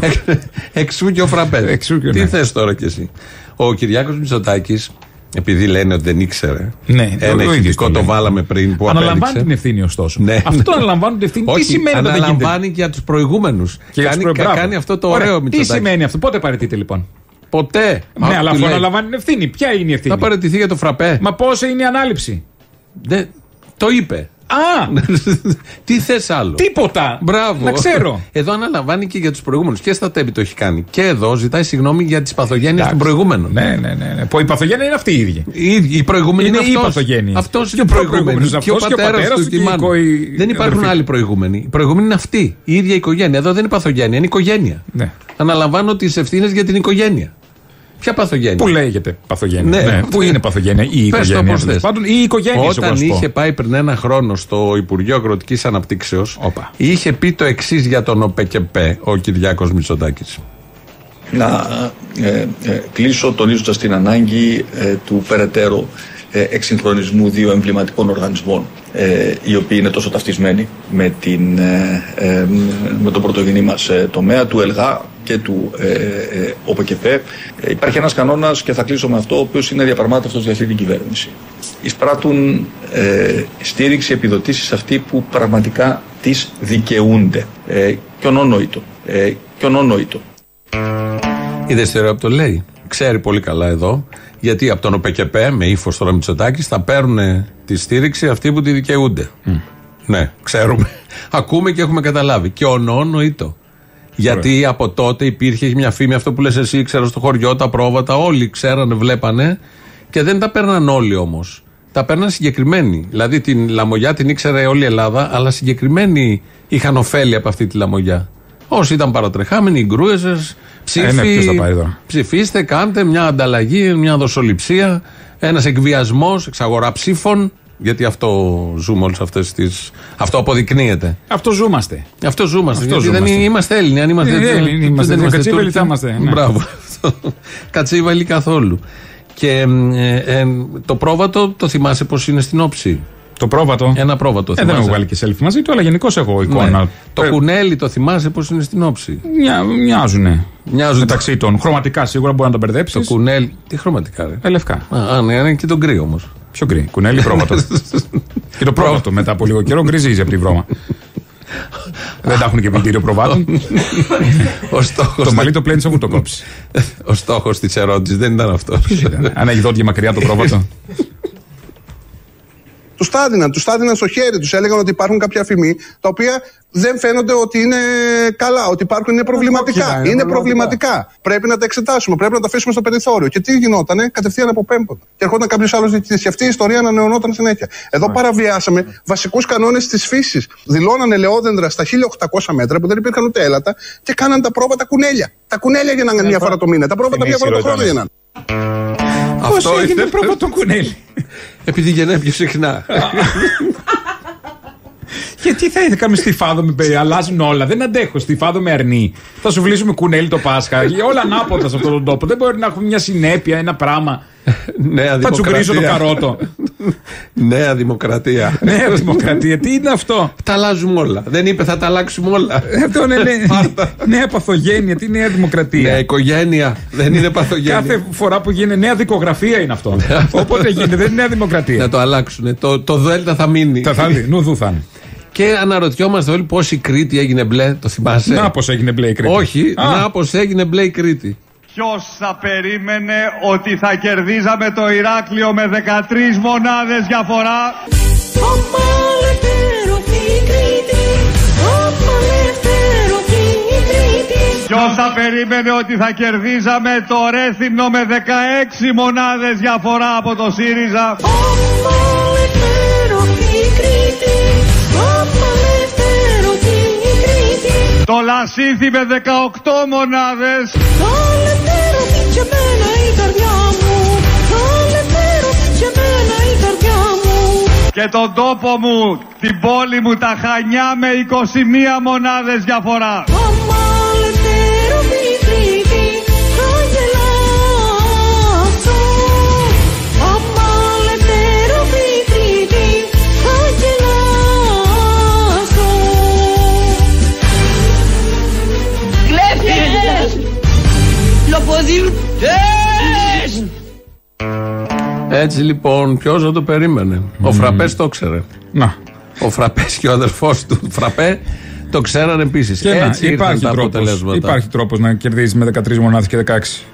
Εξού και ο φραπέ. Εξού και ο- Τι ναι. θες τώρα κι εσύ; Ο Κυριάκος Μητσοτάκης, επειδή λένε ότι δεν ήξερε. Ναι, το- ένα ο ίδιος ηχητικό το το, λέει. βάλαμε πριν που Αναλαμβάνει απέδειξε. την ευθύνη ωστόσο. Ναι. Αυτό αναλαμβάνουν την ευθύνη. Τι Όχι, σημαίνει ότι δεν γίνεται; αναλαμβάνει και για τους προηγούμενους. Και για τους Κάνει, προ- μπράβο. κάνει αυτό το Ωραία, ωραίο Τι Μητσοτάκη. σημαίνει αυτό, πότε παραιτείται λοιπόν; Ποτέ. Ναι, Αυτό αλλά του αφού λέει. αναλαμβάνει την ευθύνη. Ποια είναι η ευθύνη; Θα παραιτηθεί για το φραπέ. Μα πόσο είναι η ανάληψη; Δεν- Το είπε. Α! *laughs* Τι θες άλλο; Τίποτα. Μπράβο. Να ξέρω. *laughs* Εδώ αναλαμβάνει και για τους προηγούμενους. Και στα τέμπη το έχει κάνει. Και εδώ ζητάει συγγνώμη για τις παθογένειες των προηγούμενων. Ναι, ναι, ναι. ναι. Που η παθογένεια είναι αυτή η ίδια. Οι, οι προηγούμενοι Είναι είναι, οι αυτός. παθογένειες. Αυτός Και είναι ο ο προηγούμενος. προηγούμενος Και ο αυτός και ο πατέρας πατέρας του του και η και η μάνα. κο- η- Δεν η υπάρχουν αδερφή. άλλοι προηγούμενοι. Οι προηγούμενοι είναι αυτοί. Η ίδια οικογένεια. Εδώ δεν είναι παθογένεια, είναι οικογένεια. Ναι. Αναλαμβάνω τις ευθύνες για την οικογένεια. Ποια παθογένεια; Πού λέγεται παθογένεια. Ναι. Ναι. Πού είναι παθογένεια ή η Πες το οικογένεια. όπως τέλος θες. Πάντων, ή η οικογένεια. εγώ Όταν να σου πω. είχε πάει πριν ένα χρόνο στο Υπουργείο Αγροτικής Αναπτύξεως, είχε πει το εξής για τον ΟΠΕΚΕΠΕ ο Κυριάκος Μητσοτάκης. να ε, ε, κλείσω τονίζοντας την ανάγκη ε, του περαιτέρω ε, εξυγχρονισμού δύο εμβληματικών οργανισμών ε, οι οποίοι είναι τόσο ταυτισμένοι με, την, ε, ε, με τον πρωτογενή μας ε, τομέα του ΕΛΓΑ και του ε, ε, ΟΠΕΚΕΠΕ. Ε, υπάρχει ένας κανόνας και θα κλείσω με αυτό ο οποίος είναι διαπραγμάτευτος για αυτή την κυβέρνηση. Εισπράττουν ε, στήριξη επιδοτήσεις αυτοί που πραγματικά τις δικαιούνται. Ε, και ονόνοητο. Ε, και ονόνοητο. Είδε τι που το λέει. Ξέρει πολύ καλά εδώ, γιατί από τον ΟΠΕΚΕΠΕ, με ύφος τώρα Μητσοτάκης, θα παίρνουν τη στήριξη αυτοί που τη δικαιούνται. Ναι, ξέρουμε. Ακούμε και έχουμε καταλάβει. Και ονόνοητο. Γιατί από τότε υπήρχε μια φήμη, αυτό που λες εσύ, ξέρω στο χωριό, τα πρόβατα, όλοι ξέρανε, βλέπανε και δεν τα παίρναν όλοι όμως. Τα παίρναν συγκεκριμένοι. Δηλαδή την λαμογιά την ήξερε όλη η Ελλάδα, αλλά συγκεκριμένοι είχαν ωφέλη από αυτή τη λαμογιά. Όσοι ήταν παρατρεχάμενοι, οι γκρούεζες, ψήφοι. Ε, ναι, ποιος θα πάει εδώ; Ψηφίστε, κάντε μια ανταλλαγή, μια δοσοληψία, ένας εκβιασμός, εξαγορά ψήφων. Γιατί αυτό ζούμε όλες αυτές τι. Αυτό αποδεικνύεται. Αυτό ζούμαστε. Αυτό ζούμαστε. Αυτό γιατί δεν ζούμαστε. είμαστε Έλληνοι. Αν είμαστε, Ε, Έλληνοι είμαστε. δεν Κατσίβελοι Τούρκοι. θα είμαστε, ναι. Μπράβο. Κατσίβαλοι καθόλου. Και ε, ε, το πρόβατο το θυμάσαι πώ είναι στην όψη; Το πρόβατο. Ένα πρόβατο. Ε, δεν θυμάσαι. έχω βγάλει και selfie μαζί του, αλλά γενικώς έχω εικόνα. Ναι. Το Ε, κουνέλι το θυμάσαι πώς είναι στην όψη; Μοιά, μοιάζουνε. Μοιάζουν Μεταξύ των. Χρωματικά σίγουρα μπορεί να τα μπερδέψεις. Το κουνέλι. Τι χρωματικά, ρε. Ε, λευκά. Α, α, ναι, είναι και τον γκρι όμως. Ποιο γκρι, κουνέλι πρόβατο. *laughs* και το πρόβατο μετά από λίγο καιρό γκριζίζει από τη βρώμα. δεν τα έχουν και πλυντήριο προβάτων. *laughs* Ο στόχος το μαλλί το πλένεις αφού το κόψεις. *laughs* Ο στόχος της ερώτησης δεν ήταν αυτός. Αν έχει δόντια μακριά το πρόβατο. Τους τα έδιναν, τους τα έδιναν στο χέρι, τους έλεγαν ότι υπάρχουν κάποια φημή τα οποία δεν φαίνονται ότι είναι καλά, ότι υπάρχουν, είναι προβληματικά. Όχι, είναι, είναι προβληματικά. Πρέπει να τα εξετάσουμε, πρέπει να τα αφήσουμε στο περιθώριο. Και τι γινότανε, κατευθείαν από πέμπτον. Και ερχόταν κάποιος άλλος διοικητή. Και αυτή η ιστορία ανανεωνόταν συνέχεια. Εδώ παραβιάσαμε βασικούς κανόνες της φύσης. Δηλώνανε ελαιόδεντρα στα 1800 μέτρα που δεν υπήρχαν ούτε έλατα και κάναν τα πρόβατα κουνέλια. Τα κουνέλια γίνανε μια φορά το μήνα. Τα πρόβατα μια φορά το χρόνο γίνανε. Αυτό Πώς έγινε ήρθε- πρόβατο κουνέλι; Επειδή γεννάει πιο συχνά. Γιατί θα είχαμε στη φάδο με πε- αλλάζουν όλα. Δεν αντέχω. Στη φάδο με αρνεί. Θα σου βλύσουμε κουνέλι το Πάσχα. Όλα ανάποδα σε αυτόν τον τόπο. Δεν μπορεί να έχουμε μια συνέπεια, ένα πράγμα. Νέα Θα τσουγκρίσω το δημοκρατία. καρότο. Νέα δημοκρατία. Νέα δημοκρατία. Τι είναι αυτό; Τα αλλάζουμε όλα. Δεν είπε θα τα αλλάξουμε όλα. Αυτό είναι νέα- νέα παθογένεια. Τι νέα δημοκρατία. Νέα οικογένεια. Δεν είναι παθογένεια. Κάθε φορά που γίνεται νέα δικογραφία είναι αυτό. Όποτε γίνεται, δεν είναι νέα δημοκρατία. Να το αλλάξουν. Το, το Δέλτα θα μείνει. Θα θα νου δου θα είναι. Και αναρωτιόμαστε όλοι πώς η Κρήτη έγινε μπλε. Το θυμάσαι; Να πώς έγινε μπλε η Κρήτη. Όχι, Α. να πώς έγινε μπλε η Κρήτη. Ποιος θα περίμενε ότι θα κερδίζαμε το Ηράκλειο με 13 μονάδες διαφορά; Ποιος θα περίμενε ότι θα κερδίζαμε το Ρέθυμνο με 16 μονάδες διαφορά από το ΣΥΡΙΖΑ; Το Λασίθι με 18 μονάδες. Και τον τόπο μου, την πόλη μου, τα Χανιά με 21 μονάδες διαφοράς. Κλέφτες! Λοποδιλτές! Έτσι λοιπόν, ποιος δεν το περίμενε. Ο Φραπές το ξέρε. Να. Ο Φραπές και ο αδερφός του Φραπέ το ξέραν επίσης. Και να, Έτσι ήρθαν υπάρχει τα τρόπος, αποτελέσματα. υπάρχει τρόπος να κερδίζεις με 13 μονάδες και 16. Και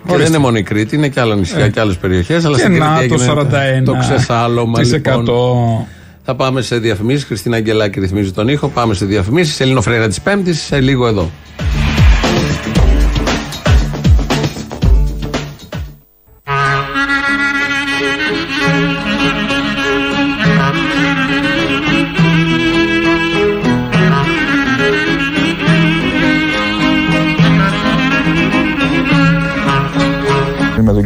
δεν Ορίστε. είναι μόνο η Κρήτη, είναι και άλλα νησιά Ε. και άλλες περιοχές. Αλλά Και στην να, Κρήτη το έγινε 41%. Το ξεσάλωμα λοιπόν. 100. Θα πάμε σε διαφημίσεις. Χριστίνα Αγγελάκη ρυθμίζει τον ήχο. Πάμε σε διαφημίσεις. Ελληνοφρένα της Πέμπτης σε λίγο εδώ.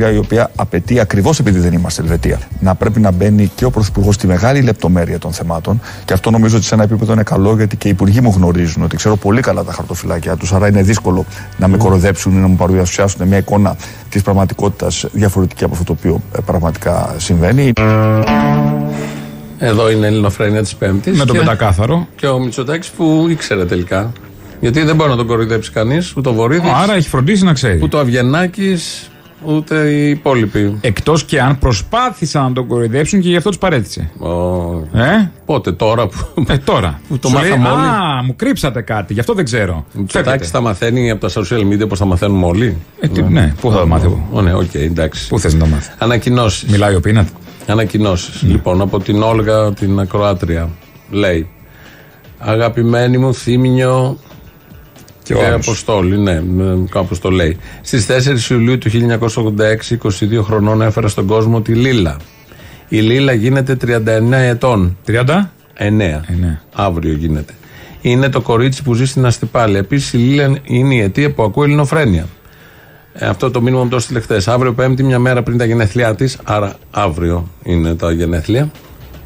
Με δουλειά η οποία απαιτεί ακριβώς επειδή δεν είμαστε Ελβετία να πρέπει να μπαίνει και ο Πρωθυπουργός στη μεγάλη λεπτομέρεια των θεμάτων. Και αυτό νομίζω ότι σε ένα επίπεδο είναι καλό γιατί και οι υπουργοί μου γνωρίζουν ότι ξέρω πολύ καλά τα χαρτοφυλάκια τους. Άρα είναι δύσκολο να με κοροδέψουν ή να μου παρουσιάσουν μια εικόνα της πραγματικότητας διαφορετική από αυτό το οποίο ε, πραγματικά συμβαίνει. Εδώ είναι η Ελληνοφρένεια της Πέμπτης. Με τον πεντακάθαρο. Και ο Μητσοτάκης που ήξερε τελικά. Γιατί δεν μπορεί να τον κοροϊδέψει κανείς, ούτε ο Βορύδη. Άρα έχει φροντίσει να ξέρει. Ούτε ο Αβγενάκη, ούτε οι υπόλοιποι. Εκτός και αν προσπάθησαν να τον κοροϊδέψουν και γι' αυτό τους παρέτησε. Oh. Ε; Πότε, τώρα που. Ε, τώρα. Που το Σου λέει, μάθαμε όλοι. Α, μου κρύψατε κάτι, γι' αυτό δεν ξέρω. Ο Μητσοτάκης θα μαθαίνει από τα social media πώς θα μαθαίνουμε όλοι. Ε, τι- ναι, πού θα το μάθει εγώ; Ω, ναι, οκ, εντάξει. Πού θες να το μάθει; Ανακοινώσεις. Μιλάει ο Πίνατ. Ανακοινώσεις. Λοιπόν, από την Όλγα, την Ακροάτρια. Λέει. Αγαπημένη μου Θήμιο Και και, ο άλλος. Αποστόλη, ναι, κάπως το λέει. Στις 4 Ιουλίου του 1986, 22 χρονών έφερα στον κόσμο τη Λίλα. Η Λίλα γίνεται 39 ετών. 30? 9. Αύριο γίνεται. Είναι το κορίτσι που ζει στην Αστυπάλη. Επίσης η Λίλα είναι η αιτία που ακούει ελληνοφρένεια. Ε, αυτό το μήνυμα μου το έστειλε χθες. Αύριο Πέμπτη, μια μέρα πριν τα γενέθλιά της. Άρα αύριο είναι τα γενέθλια.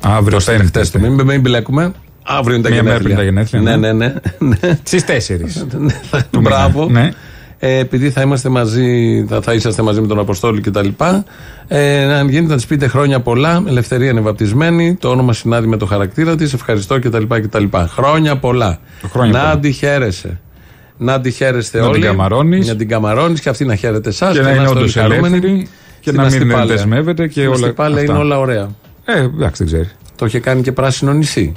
Αύριο το έστειλε Πέμπτη. χθες. Μην, μην μπλέκουμε. Αύριο είναι τα Μια μέρα γενέθλια. πριν τα γενέθλια, Ναι, ναι. ναι, ναι. *laughs* ναι. Στι 4. Μπράβο. Ναι. Ε, επειδή θα είμαστε μαζί, θα, θα είσαστε μαζί με τον Αποστόλη κτλ. Ε, αν γίνεται να της πείτε χρόνια πολλά, ελευθερία είναι βαπτισμένη, το όνομα συνάδει με το χαρακτήρα της, ευχαριστώ κτλ. κτλ. Χρόνια πολλά. Χρόνια να πολλά. τη χαίρεσαι. Να τη χαίρεστε Να όλοι. την καμαρώνεις. Να την καμαρώνεις και αυτή να χαίρεται εσάς. Και να είναι όντως ελεύθερη και να μην δεσμεύεται και όλα Στην Πάλαια αυτά. είναι όλα ωραία. Ε, εντάξει, δεν ξέρει. Το είχε κάνει και πράσινο νησί.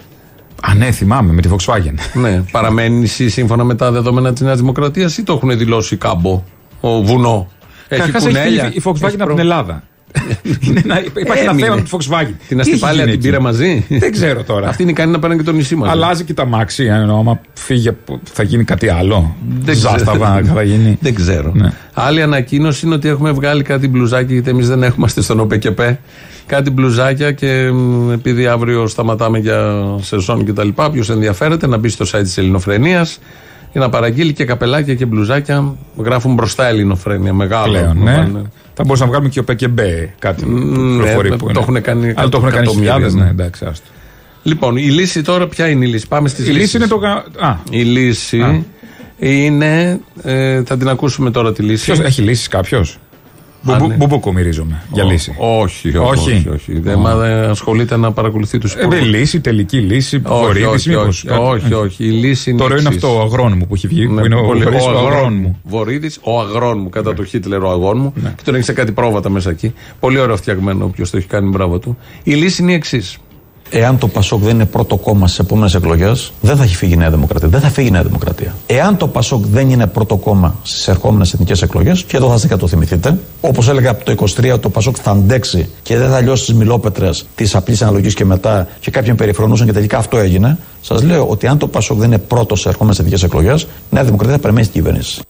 Α, ναι, θυμάμαι με τη Volkswagen. Ναι, παραμένει νησί σύμφωνα με τα δεδομένα της Νέας Δημοκρατίας ή το έχουν δηλώσει κάμπο, ο βουνό; Έχει Καταρχάς, κουνέλια; η Volkswagen έχει από την Ελλάδα. Είναι ένα- Υπάρχει ένα Έμεινε. θέμα με τη Volkswagen. Την Τι έχει Αστυπάλαια γίνει την πήρε εκεί; μαζί; Δεν ξέρω τώρα. Αυτή είναι ικανή να παίρνει και το νησί μα. Αλλάζει και τα μάξι, ενώ άμα φύγει από- θα γίνει κάτι άλλο. Δεν ξέρω. Ζάσταβα θα γίνει. Δεν ξέρω. Ναι. Άλλη ανακοίνωση είναι ότι έχουμε βγάλει κάτι μπλουζάκι, γιατί εμείς δεν έχουμε στον ΟΠΕΚΕΠΕ. Κάτι μπλουζάκια και μ, επειδή αύριο σταματάμε για σεζόν κτλ. Όποιος ενδιαφέρεται να μπει στο site της Ελληνοφρενεία για να παραγγείλει και καπελάκια και μπλουζάκια. Γράφουν μπροστά Ελληνοφρένεια. Μεγάλο. Πλέον, Να ναι. βάλουν. Θα μπορούσαμε να βγάλουμε και ο ΠΚΜΠ κάτι που ναι, προφορεί το που είναι. έχουν κάνει Αλλά το έχουν κάνει εκατομμύρια, χιλιάδες, ναι. ναι, εντάξει, άστο. Λοιπόν, η λύση τώρα ποια είναι η λύση; Πάμε στις Η λύση είναι το. κα- Α, Η λύση Α. είναι. Ε, θα την ακούσουμε τώρα τη λύση. ποιος έχει λύσεις κάποιος; Α, ναι. Μπουμπούκο μυρίζομαι για Ω, λύση. Όχι, όχι. όχι, όχι. Δεν, μα δεν ασχολείται να παρακολουθεί τους Ε, με λύση, τελική λύση, όχι, βορύδης, όχι, μήπως όχι, κάτι. όχι, όχι. Η λύση είναι. Τώρα είναι εξής. αυτό ο αγρόν μου που έχει βγει. Ναι, που είναι ο, πολύ- Βορύδης, ο ο αγρόν αγρόν μου. Ναι. μου. Βορύδης, ο αγρόν μου. Κατά το Χίτλερ, ο αγρόν μου. Και τον έχεις σε κάτι πρόβατα μέσα εκεί. Πολύ ωραίο φτιαγμένο. Όποιος το έχει κάνει, μπράβο του. Η λύση είναι η εξής. Εάν το Πασόκ δεν είναι πρώτο κόμμα στις επόμενες εκλογές, δεν θα έχει φύγει η Νέα Δημοκρατία. Δεν θα φύγει η Νέα Δημοκρατία. Εάν το Πασόκ δεν είναι πρώτο κόμμα στις ερχόμενες εθνικές εκλογές, και εδώ θα είστε και το θυμηθείτε, όπως έλεγα από το 23, το Πασόκ θα αντέξει και δεν θα λιώσει τις μιλόπετρες της απλής αναλογής και μετά και κάποιοι περιφρονούσαν και τελικά αυτό έγινε. Σας λέω ότι αν το Πασόκ δεν είναι πρώτος σε ερχόμενες εθνικές εκλογές, η Νέα Δημοκρατία θα περιμένει στην κυβέρνηση.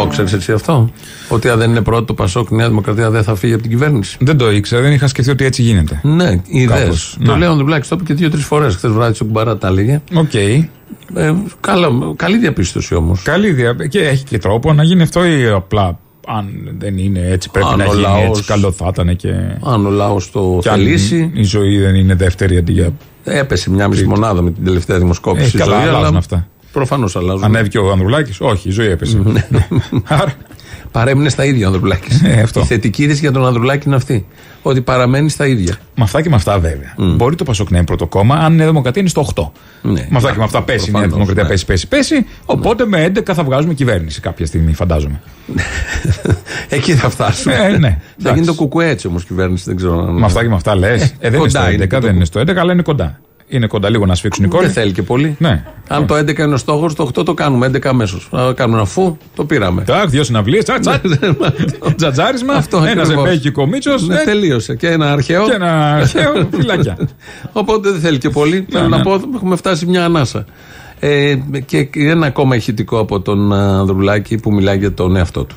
Το ξέρεις εσύ αυτό; Ότι αν δεν είναι πρώτο το Πασόκ, η Νέα Δημοκρατία δεν θα φύγει από την κυβέρνηση. Δεν το ήξερα, δεν είχα σκεφτεί ότι έτσι γίνεται. Ναι, ιδέες. Κάπως. Το Να. λέω ο Ανδρουλάκης, το είπε και δύο-τρεις φορές. Χθες βράδυ στον Κουμπαρά τα έλεγε. Οκ. Ε, καλό, καλή διαπίστωση όμως. Καλή ιδέα. Και έχει και τρόπο να γίνει αυτό ή απλά αν δεν είναι έτσι πρέπει Αν να ο γίνει λαός- έτσι. Καλό θα ήταν και. Αν ο λαός το και αν θελήσει. η ζωή δεν είναι δεύτερη αντί για. Έπεσε μια μισή μονάδα με την τελευταία δημοσκόπηση. Ε, στη καλά, ζωή, αλλάζουν αλλά αυτά. Προφανώς αλλάζουν. Ανέβηκε ο Ανδρουλάκης; Όχι, η ζωή έπεσε. Άρα. Παρέμεινε στα ίδια ο Ανδρουλάκης. Ε, αυτό. Η θετική είδηση για τον Ανδρουλάκη είναι αυτή. Ότι παραμένει στα ίδια. Με αυτά και με αυτά βέβαια. Μπορεί το Πασόκ να είναι πρώτο κόμμα, αν η Νέα Δημοκρατία είναι στο 8. Ναι. με αυτά και με αυτά πέσει η Νέα Προφανώς, Δημοκρατία, ναι. πέσει, πέσει, πέσει. Οπότε με 11 θα βγάζουμε κυβέρνηση κάποια στιγμή, φαντάζομαι. *laughs* Εκεί θα φτάσουμε. Ε, ναι. Θα γίνει το κουκουέ έτσι όμως κυβέρνηση. Δεν ξέρω αν. Με αυτά και με αυτά λες. Ε, δεν είναι Κοντά στο 11, είναι και το δεν είναι στο 11, αλλά είναι κοντά. Είναι κοντά λίγο να σφίξουν οι κόρε. Δεν θέλει και πολύ. Ναι. Αν το 11 είναι ο στόχος, το 8 το κάνουμε. 11 αμέσως. Να κάνουμε αφού το πήραμε. Τάκ, δύο συναυλίες. Ναι, ναι, ναι, τζατζάρισμα. Αυτό ένας επέκικο κομίτσο. Ναι, ε. τελείωσε. Και ένα αρχαίο. Και ένα αρχαίο φυλάκια. *laughs* Οπότε δεν θέλει και πολύ. Θέλω να πω, έχουμε φτάσει μια ανάσα. Ε, και ένα ακόμα ηχητικό από τον ε, Ανδρουλάκη που μιλάει για τον εαυτό του.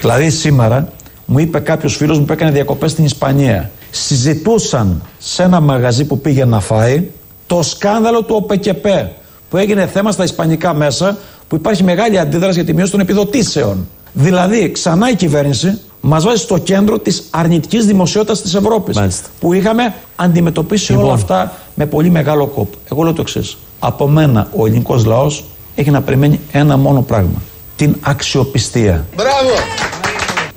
Δηλαδή σήμερα μου είπε κάποιος φίλος μου που έκανε διακοπές στην Ισπανία. Συζητούσαν σε ένα μαγαζί που πήγε να φάει το σκάνδαλο του ΟΠΕΚΕΠΕ που έγινε θέμα στα ισπανικά μέσα που υπάρχει μεγάλη αντίδραση για τη μείωση των επιδοτήσεων. Δηλαδή ξανά η κυβέρνηση Μας βάζει στο κέντρο της αρνητικής δημοσιότητας της Ευρώπης. Που είχαμε αντιμετωπίσει όλα αυτά με πολύ μεγάλο κόπο. Εγώ λέω το εξής. Από μένα ο ελληνικός λαός έχει να περιμένει ένα μόνο πράγμα. Την αξιοπιστία. Μπράβο!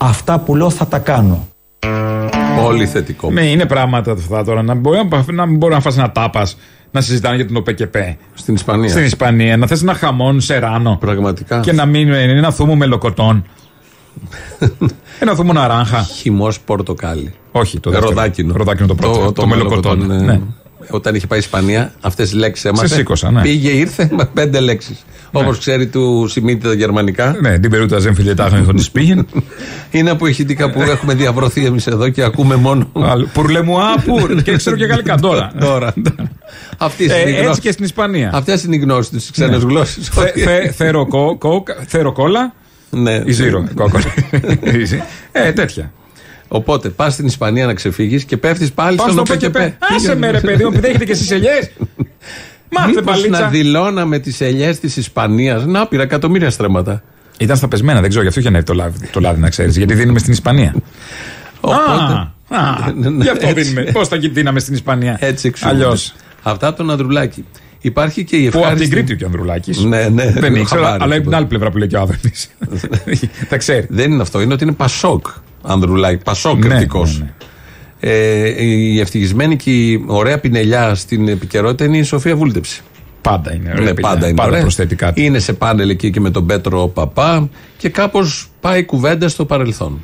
Αυτά που λέω θα τα κάνω. Όλοι θετικό. Ναι, είναι πράγματα αυτά τώρα. Να μπορεί να, να μην μπορεί να φας ένα τάπας να συζητάνε για την ΟΠΕΚΕΠΕ. Στην Ισπανία. Στην Ισπανία. Να θες ένα χαμόν σε ράνο. Πραγματικά. Και να μην είναι ένα θούμο με λοκοτόν. *laughs* ένα θούμο ναράχα. Χυμός πορτοκάλι. Όχι, το Ε, δεύτερο. Ροδάκινο. Ροδάκινο το πρώτο. Το, μελοκοτόν. μελοκοτόν, Ναι. Όταν είχε πάει η Ισπανία, αυτές τι λέξεις έμαθε. Σε σήκωσα, ναι. Πήγε, ήρθε με πέντε λέξεις. Όπως ξέρει του Σιμίτη τα γερμανικά. Ναι, την περούτα δεν φιλετάχνα τον τη πήγαινε. *laughs* Είναι από ηχητικά που έχουμε διαβρωθεί εμείς εδώ και ακούμε μόνο. *laughs* Πουρλεμουά, πουρ. *laughs* Και ξέρω και γαλλικά τώρα. Τώρα. Αυτή Ε, είναι η έτσι γνώση. και στην Ισπανία. Αυτές είναι οι γνώσεις του στι ξένες Ναι. γλώσσες. Θε- θε- Θέρο κο- κο- θέρο κόλλα. Ναι. Η ζύρο. κόκολα. Ε, τέτοια. Οπότε πας στην Ισπανία να ξεφύγεις και πέφτεις πάλι Πάω στον στο ΟΠΕΚΕΠΕ. ΠΚΠ. Άσε με ρε παιδί μου, επειδή έχετε και εσείς ελιές. *laughs* Μάθε Μήπως να παλίτσα. δηλώναμε τις ελιές της Ισπανίας. Να πήρα εκατομμύρια στρέμματα. Ήταν στα πεσμένα, δεν ξέρω, γι' αυτό είχε ανέβει το λάδι, το λάδι να ξέρεις. Γιατί δίνουμε στην Ισπανία. *laughs* Οπότε- Α, α, *laughs* Ναι, Γι' αυτό έτσι. δίνουμε. Πώς θα δίναμε στην Ισπανία; Έτσι εξηγούνται. Αλλιώς. Αυτά από τον Ανδρουλάκη. Υπάρχει και η Που από ευχάριστη. την Κρήτη και ο Ανδρουλάκης. Ναι, ναι. Δεν το ήξερα, χαμπάρι. αλλά είναι την άλλη πλευρά που λέει και ο Άδωνη. Τα ξέρει. Δεν είναι αυτό, είναι ότι είναι Πασόκ Ανδρουλάκη. Πασόκ Ναι, κριτικό. ναι, ναι. Ε, η ευτυχισμένη και η ωραία πινελιά στην επικαιρότητα είναι η Σοφία Βούλτεψη. Πάντα είναι. ωραία Ναι, παιδιά. πάντα είναι. Πάντα ωραία. προσθέτει κάτι. Είναι σε πάνελ εκεί και με τον Πέτρο Παπά και κάπως πάει η κουβέντα στο παρελθόν.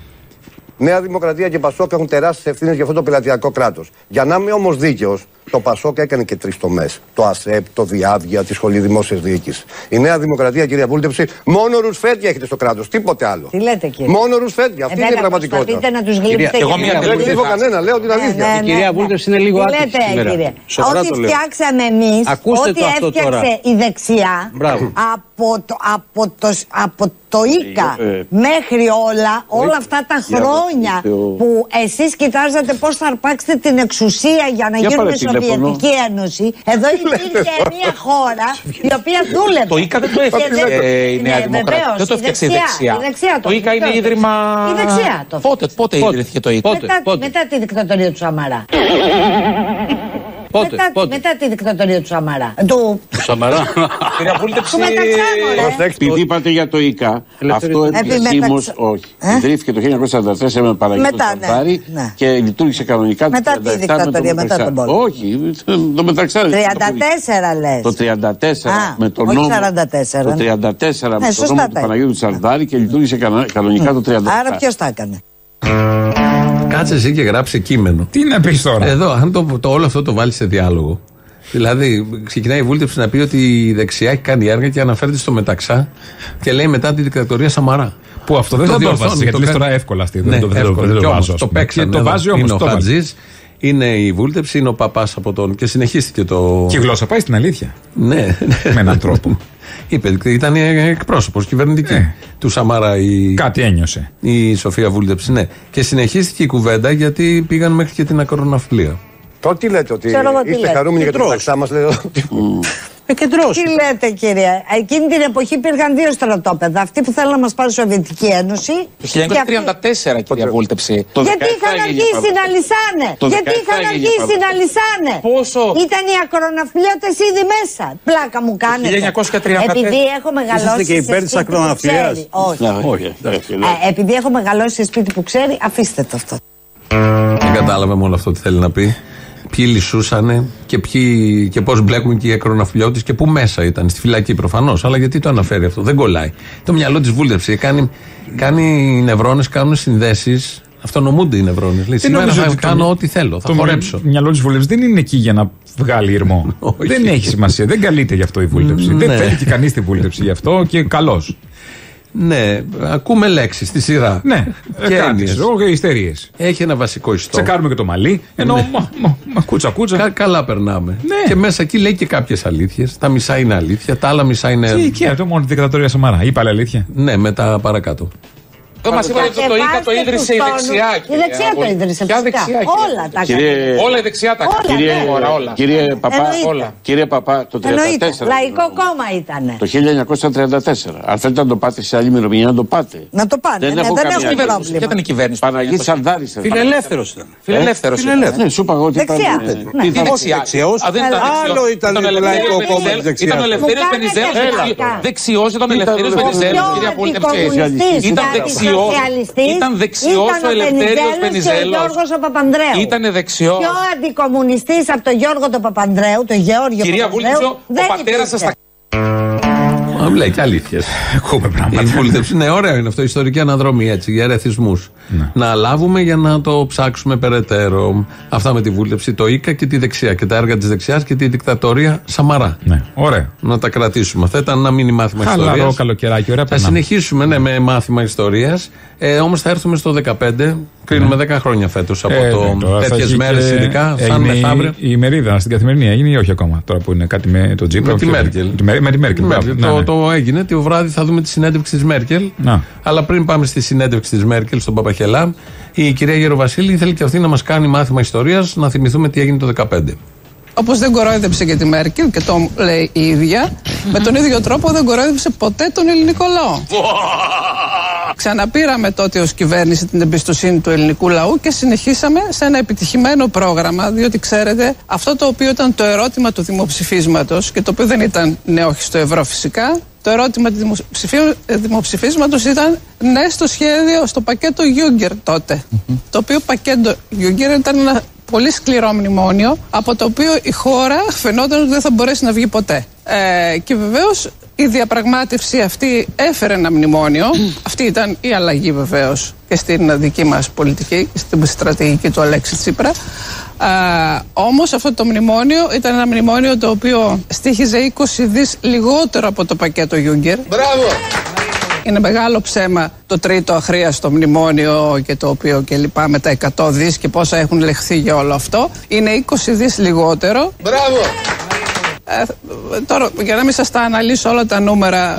Νέα Δημοκρατία και Πασόκ έχουν τεράστιες ευθύνες για αυτό το πελατειακό κράτος. Για να είμαι όμως δίκαιος, το Πασόκ έκανε και τρεις τομές. Το ΑΣΕΠ, το Διάβια, τη Σχολή Δημόσιας Διοίκησης. Η Νέα Δημοκρατία, κυρία Βούλτεψη, μόνο ρουσφέτια έχετε στο κράτος. Τίποτε άλλο. Τι λέτε κύριε; Μόνο ρουσφέτια. Αυτή είναι η Εμένα πραγματικότητα. προσπαθείτε να τους γλύψετε εγώ για μία να δεν γλύψετε. γλύφω κανένα, λέω την αλήθεια. Ναι, ναι, ναι. είναι λίγο Τι άτυχη λέτε, σήμερα. κύριε; Σοβαρά Ό,τι το λέω. φτιάξαμε εμείς, Ακούστε ό,τι το αυτό έφτιαξε τώρα. η δεξιά Μπράβο. Από το, από το, από το ΙΚΑ Ε, ε. μέχρι όλα, όλα αυτά τα Για χρόνια Θεό. που εσείς κοιτάζατε πώς θα αρπάξετε την εξουσία για να Για γίνουμε πάρε τηλέφωνο. Σοβιετική Ένωση. Εδώ υπήρχε μια χώρα η οποία δούλευε. Το ΙΚΑ δεν το Και έφτιαξε δεν- ε, η Νέα Ναι, Δημοκρατία. βεβαίως, Δεν το έφτιαξε η δεξιά. Η δεξιά Το ΙΚΑ είναι έφτιαξε. ίδρυμα. Η δεξιά το Πότε, πότε ιδρύθηκε το ΙΚΑ; μετά, μετά τη δικτατορία του Σαμαρά. *laughs* Πότε, μετά, πότε; μετά τη δικτατορία του Σαμαρά. Του, Σαμαρά. Κυρία Βούλτεψη. του Μεταξάνου, ρε. Επειδή είπατε για το ΙΚΑ, αυτό Επιμεταξ- επισήμως όχι. Ε; Ιδρύθηκε το 1944 με Παναγιώτο Μετά, ναι, Σαρτάρη ναι. και λειτουργήσε κανονικά το Μετά τη 37 με δικτατορία, μετά Μεταξά- τον πόλεμο. Όχι, το μεταξάρι. 34 λες. Το 34 Α, με τον όχι νόμο. 44, Το ναι. 34 με Ναι, τον σωστά νόμο τα του είπε. Παναγιώτου Σαρτάρη και λειτουργήσε κανο- κανονικά το 37. Άρα ποιος τα έκανε; Κάτσε εσύ και γράψε κείμενο. Τι να πεις τώρα; Εδώ, αν το, το, όλο αυτό το βάλεις σε διάλογο. Δηλαδή, ξεκινάει η βούλτεψη να πει ότι η δεξιά έχει κάνει έργα και αναφέρεται στο μεταξά και λέει μετά τη δικτατορία Σαμαρά. Που αυτό δεν θα το διορθώνει, έβαζε, γιατί το λες κάνει. τώρα εύκολα αυτή, δεν Ναι, το- δεν το- εύκολα. δεν το Κι όμως βάζω, ας Το πούμε. παίξανε. Και το εδώ. βάζει όμως, Είναι ο το βάζει. Χατζής, είναι η βούλτεψη, είναι ο παπάς από τον. και συνεχίστηκε το. Και η γλώσσα πάει στην αλήθεια. Ναι, Με έναν τρόπο. *laughs* Είπε, ήταν εκπρόσωπος κυβερνητική του Σαμάρα η. Κάτι ένιωσε. Η Σοφία Βούλτεψη, ναι. Και συνεχίστηκε η κουβέντα γιατί πήγαν μέχρι και την ακροναυπλία. Τώρα τι λέτε, ότι Ξέρω εγώ τι είστε λέτε. χαρούμενοι για το Κεντρός. μεταξά μας, λέω. Τι λέτε κύριε, εκείνη την εποχή υπήρχαν δύο στρατόπεδα. Αυτοί που θέλουν να μας πάρει η Σοβιετική Ένωση. Το και αυτοί- 1934, κυρία Βούλτεψη. Γιατί είχαν αρχίσει να λυσάνε; Το Γιατί 17 είχαν έγινε αρχίσει η να λυσάνε; Πόσο; Ήταν οι ακροναυπλιώτε ήδη μέσα. Πλάκα μου κάνετε. 1934. Επειδή έχω μεγαλώσει. Είσαστε και σε υπέρ της σπίτι που ακροναυπλίας; ξέρει. Όχι. Ναι, όχι, εντάξει, ναι. Ε, επειδή έχω μεγαλώσει σε σπίτι που ξέρει, αφήστε το αυτό. Δεν κατάλαβε με όλο αυτό τι θέλει να πει. Ποιοι λυσούσανε και, ποιοι, και πώς μπλέκουν και οι ακροναυπλιώτε και πού μέσα ήταν. Στη φυλακή προφανώς. Αλλά γιατί το αναφέρει αυτό. Δεν κολλάει. Το μυαλό της βούλτεψε. Κάνει, κάνει οι νευρώνες, κάνουν συνδέσεις. Αυτονομούνται οι νευρώνες. Λέει σήμερα νομίζω θα ότι το κάνω μυ- ό,τι θέλω. Θα Το χορέψω. μυαλό της βούλτεψη δεν είναι εκεί για να βγάλει ηρμό. *laughs* δεν έχει σημασία. Δεν καλείται γι' αυτό η βούλτεψη. Ναι. Δεν θέλει και κανείς τη βούλτεψη γι' αυτό και καλώ. Ναι, ακούμε λέξεις στη σειρά. Ναι, και κάτι. έννοιες. Όχι, ιστερίες. Έχει ένα βασικό ιστό. Τσεκάρουμε και το μαλλί. Ενώ Ναι. μα, μα, μα, κούτσα κούτσα. Κα- καλά περνάμε. Ναι. Και μέσα εκεί λέει και κάποιες αλήθειες. Τα μισά είναι αλήθεια, τα άλλα μισά είναι. Τι εκεί αυτό μόνο τη δικτατορία Σαμαρά. Είπα άλλη αλήθεια. Ναι, μετά παρακάτω. Εδώ μα είπατε ότι το ΙΚΑ το ίδρυσε η δεξιά. Η δεξιά το ίδρυσε. Ποια φυσικά. δεξιά, Όλα τα Κύριε- έκανε. Όλα η δεξιά τα Όλα, Κύριε, ναι. ώρα, όλα. Κύριε Παπά, Εννοείται. όλα. κύριε Παπά, το 34. Εννοείται. Λαϊκό κόμμα ήταν. Το 1934. Αν θέλετε να το πάτε σε άλλη ημερομηνία, να το πάτε. Να το πάνε. Δεν ναι, έχω δεν καμία έχουμε αντίρρηση. πρόβλημα. Ποια ήταν η κυβέρνηση; Παναγί Σαρδάρης. Φιλελεύθερος ήταν. Φιλελεύθερος. Ναι, σου είπα εγώ ότι ήταν. Δεξιά. ε, Ναι. τι θα- δεξιά. δεξιός. Α, δεν ήταν Άλλο δεξιός. ήταν ο το Ελευθέριος Λαϊκό Κόμμα Βενιζέλος. της δεξιάς. Ήταν ο Ελευθέριος Μου κάνετε Βενιζέλος. πλάκα. Δεξιός ήταν ο Ελευθέριος Ήταν Βενιζέλος. Πιο Κυρία Πούλτεψη. αντικομμουνιστής, Ήταν δεξιός. Αντισοσιαλιστής Ήταν δεξιός ήταν ο Ελευθέριος Βενιζέλος και ο Βενιζέλος. Γιώργος ο Παπανδρέου. Ήταν δεξιός. Πιο αντικομμουνιστής από τον Γιώργο τον Παπανδρέου, τον Γεώργιο Κυρία Παπανδρέου. Βούλτεψο, ο δεν πατέρας σας υπήρξε. τα Α, Λέει και αλήθειες. Ακούμε πράγματα. Η βούλτεψη. Ναι, ωραίο είναι αυτό. Ιστορική αναδρομή έτσι για ερεθισμούς. Ναι. Να λάβουμε για να το ψάξουμε περαιτέρω. Αυτά με τη βούλτεψη, το ΙΚΑ και τη δεξιά. Και τα έργα της δεξιάς και τη δικτατορία Σαμαρά. Ναι, ωραία. Να τα κρατήσουμε. Αυτό ήταν ένα μήνυμα μάθημα ιστορίας. Χαλαρό καλοκαιράκι, ωραία Θα περνάμε. συνεχίσουμε ναι, με μάθημα ιστορίας. Ε, Όμως θα έρθουμε στο 15. Κρίνουμε 10 χρόνια φέτος από Ε, το ναι, τώρα θα τέτοιε έχει μέρες και- ειδικά. Σαν έγινε η- μεθαύριο. Η ημερίδα στην καθημερινή έγινε ή όχι ακόμα. Τώρα που είναι κάτι με τον Τζίπρα. Με τη όχι, Μέρκελ. Με τη Μέ- με τη Μέρκελ. Ναι, μπράβο. το, Ναι, ναι. το έγινε. Το βράδυ θα δούμε τη συνέντευξη της Μέρκελ. Να. Αλλά πριν πάμε στη συνέντευξη της Μέρκελ στον Παπαχελά, η κυρία Γεροβασίλη θέλει και αυτή να μας κάνει μάθημα ιστορίας, να θυμηθούμε τι έγινε το 2015. Όπως δεν κορόιδεψε και τη Μέρκελ και το λέει η ίδια, με τον ίδιο τρόπο δεν κορόιδεψε ποτέ τον ελληνικό λαό. Ξαναπήραμε τότε ως κυβέρνηση την εμπιστοσύνη του ελληνικού λαού και συνεχίσαμε σε ένα επιτυχημένο πρόγραμμα, διότι ξέρετε, αυτό το οποίο ήταν το ερώτημα του δημοψηφίσματος και το οποίο δεν ήταν ναι, όχι στο ευρώ φυσικά, το ερώτημα του δημοψηφίου- ε, δημοψηφίσματος ήταν ναι στο σχέδιο, στο πακέτο Γιούγκερ τότε. Το οποίο πακέτο Γιούγκερ ήταν ένα πολύ σκληρό μνημόνιο από το οποίο η χώρα φαινόταν ότι δεν θα μπορέσει να βγει ποτέ. Ε, και βεβαίως η διαπραγμάτευση αυτή έφερε ένα μνημόνιο. *clears throat* Αυτή ήταν η αλλαγή βεβαίως και στην δική μας πολιτική και στην στρατηγική του Αλέξη Τσίπρα. Ε, Όμως αυτό το μνημόνιο ήταν ένα μνημόνιο το οποίο στήχιζε 20 δις λιγότερο από το πακέτο Γιούγκερ. Μπράβο! Είναι μεγάλο ψέμα το τρίτο αχρίαστο μνημόνιο και το οποίο και λυπάμαι τα 100 δις και πόσα έχουν λεχθεί για όλο αυτό. Είναι 20 δις λιγότερο. Μπράβο! Ε, τώρα, για να μην σας τα αναλύσω όλα τα νούμερα,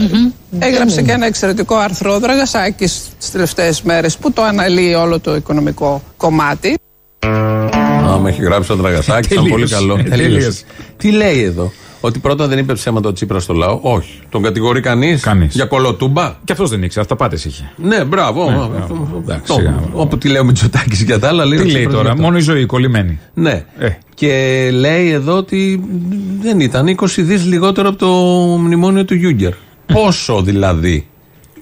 έγραψε και ένα εξαιρετικό άρθρο ο Δραγασάκης τις τελευταίες μέρες που το αναλύει όλο το οικονομικό κομμάτι. Α, με έχει γράψει ο Δραγασάκης, ήταν πολύ Τελείωσε. καλό. Τελείωσε. Τελείωσε. Τι λέει εδώ, Ότι πρώτα δεν είπε ψέματα ο Τσίπρας στο λαό. Όχι. Τον κατηγορεί κανείς. Για κολοτούμπα; Και αυτός δεν ήξερε, αυταπάτε είχε. Ναι, μπράβο. Ναι, Αυτό- μπράβο. Εντάξει, το- σιγά. Όπου τη λέω Μητσοτάκης και τα άλλα. λέει ο Τι λέει Τσίπρας τώρα, αυτό. μόνο η ζωή κολλημένη. Ναι. Ε. Και λέει εδώ ότι δεν ήταν 20 δις λιγότερο από το μνημόνιο του Γιούγκερ. Πόσο δηλαδή;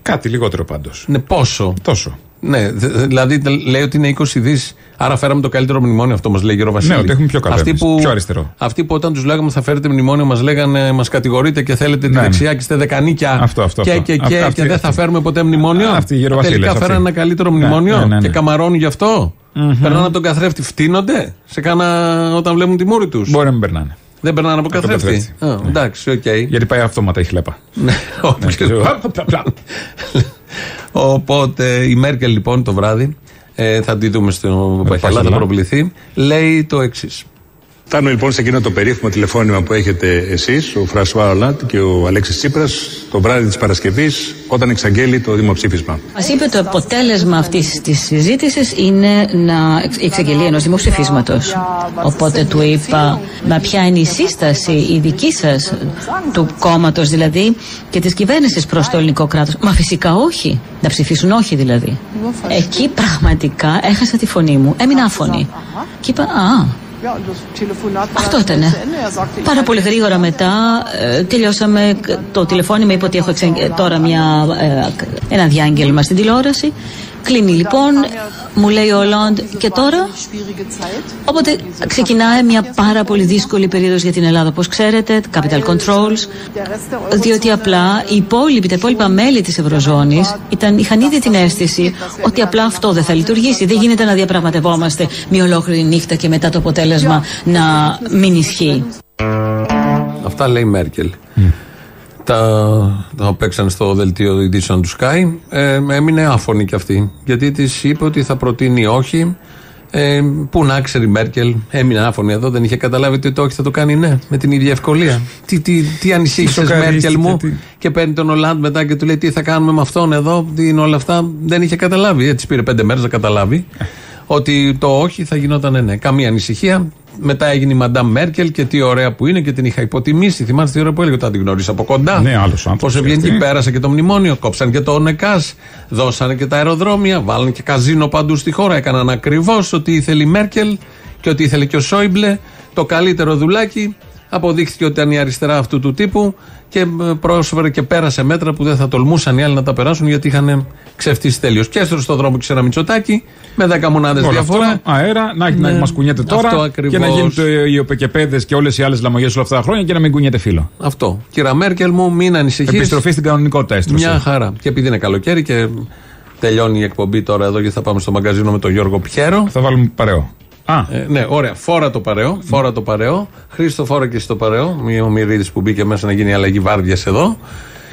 Κάτι λιγότερο πάντως. Ναι, πόσο; Τόσο. Ναι, δε- δε- δηλαδή τε- λέει ότι είναι 20 δις. Άρα φέραμε το καλύτερο μνημόνιο, αυτό μας λέει ο Βασίλη. Ναι, ότι έχουμε πιο καλό Αυτοί εμείς, που, πιο αριστερό. Αυτοί που όταν τους λέγαμε θα φέρετε μνημόνιο, μας λέγανε μας κατηγορείτε και θέλετε τη Ναι, δεξιά και είστε δεκανίκια. Αυτό, αυτό, και, αυτό. και, και, Αυτή- και αυτή- δεν θα αυτή. φέρουμε ποτέ μνημόνιο. Αυτοί οι γεροβασίλες, Τελικά αυτοί. φέρανε ένα καλύτερο Ναι, μνημόνιο ναι, ναι, ναι. και καμαρώνουν γι' αυτό. Περνάνε από τον καθρέφτη, φτύνονται σε κάνα όταν βλέπουν τη μούρη τους. Μπορεί να μην περνάνε. Δεν περνάνε από Από τον καθρέφτη. καθρέφτη. Α, Εντάξει, οκ. Γιατί πάει αυτόματα η χλέπα. Ναι, όπως και- *laughs* Οπότε η Μέρκελ λοιπόν το βράδυ, ε, θα τη δούμε στο Παχελά, θα Παχελά. προβληθεί, λέει το εξής. Φτάνω λοιπόν σε εκείνο το περίφημο τηλεφώνημα που έχετε εσείς, ο Φρανσουά Ολάντ και ο Αλέξης Τσίπρας, το βράδυ της Παρασκευής, όταν εξαγγέλλει το δημοψήφισμα. Μα είπε το αποτέλεσμα αυτής της συζήτησης είναι να εξ- η εξαγγελία ενός δημοψηφίσματος. Οπότε του είπα, μα ποια είναι η σύσταση η δική σας του κόμματος δηλαδή και της κυβέρνησης προς το ελληνικό κράτος. Μα φυσικά όχι. Να ψηφίσουν όχι δηλαδή. Εκεί πραγματικά έχασα τη φωνή μου. Έμεινα άφωνη. Και είπα, Α, αυτό ήταν. Πάρα πολύ γρήγορα μετά ε, τελειώσαμε το τηλεφώνημα. Είπε ότι έχω εξαγγε- τώρα μια, ε, ένα διάγγελμα στην τηλεόραση. Κλείνει λοιπόν, μου λέει ο Ολόντ και τώρα; Οπότε ξεκινάει μια πάρα πολύ δύσκολη περίοδος για την Ελλάδα, όπως ξέρετε, capital controls, διότι απλά οι υπόλοιποι, τα υπόλοιπα μέλη της Ευρωζώνης ήταν, είχαν ήδη την αίσθηση ότι απλά αυτό δεν θα λειτουργήσει. Δεν γίνεται να διαπραγματευόμαστε μια ολόκληρη νύχτα και μετά το αποτέλεσμα να μην ισχύει. Αυτά λέει η Μέρκελ. Τα, τα παίξαν στο δελτίο ειδήσεων του Sky. Ε, έμεινε άφωνη κι αυτή. Γιατί της είπε ότι θα προτείνει όχι. Ε, πού να ξέρει η Μέρκελ, έμεινε άφωνη εδώ, δεν είχε καταλάβει ότι το όχι θα το κάνει ναι, με την ίδια ευκολία. τι, τι, τι ανησύχησες, Μέρκελ μου, τι- και παίρνει τον Ολάντ μετά και του λέει τι θα κάνουμε με αυτόν εδώ, τι είναι όλα αυτά. Δεν είχε καταλάβει. Έτσι πήρε πέντε μέρες να καταλάβει ότι το όχι θα γινόταν ναι. Καμία ανησυχία. Μετά έγινε η Μαντάμ Μέρκελ και τι ωραία που είναι και την είχα υποτιμήσει. Θυμάστε τι ώρα που έλεγε όταν την γνώρισα από κοντά. Ναι, άλλος άνθρωπος Πώς ευγενική, αυτή. πέρασε και το μνημόνιο, κόψαν και το ΝΕΚΑΣ, δώσανε και τα αεροδρόμια, βάλανε και καζίνο παντού στη χώρα. Έκαναν ακριβώς ό,τι ήθελε η Μέρκελ και ό,τι ήθελε και ο Σόιμπλε. Το καλύτερο δουλάκι. Αποδείχθηκε ότι ήταν η αριστερά αυτού του τύπου και ε, πρόσφερε και πέρασε μέτρα που δεν θα τολμούσαν οι άλλοι να τα περάσουν γιατί είχαν ξεφτύσει τελείω. Και έστω στον δρόμο και σε ένα μυτσοτάκι με 10 μονάδες Όλο διαφορά. αυτό, αέρα, να, Ναι. να μα κουνιέται τώρα Αυτό και ακριβώς. να γίνουν το- οι οπεκεπέδες και όλες οι άλλες λαμογές όλα αυτά τα χρόνια και να μην κουνιέται φίλο. Αυτό. Κύρα Μέρκελ μου, μην ανησυχείς. Επιστροφή στην κανονικότητα έστρωσε. Μια χαρά. Και επειδή είναι καλοκαίρι και τελειώνει η εκπομπή τώρα εδώ γιατί θα πάμε στο μαγκαζίνο με τον Γιώργο Πιέρο. Θα βάλουμε παρέο. Α. Ε, ναι, ωραία. Φόρα το παρέο. Φόρα το παρέο. Χρήστο, φόρα και εσύ το παρέο. Μία ο Μυρίδης που μπήκε μέσα να γίνει αλλαγή βάρδιας εδώ.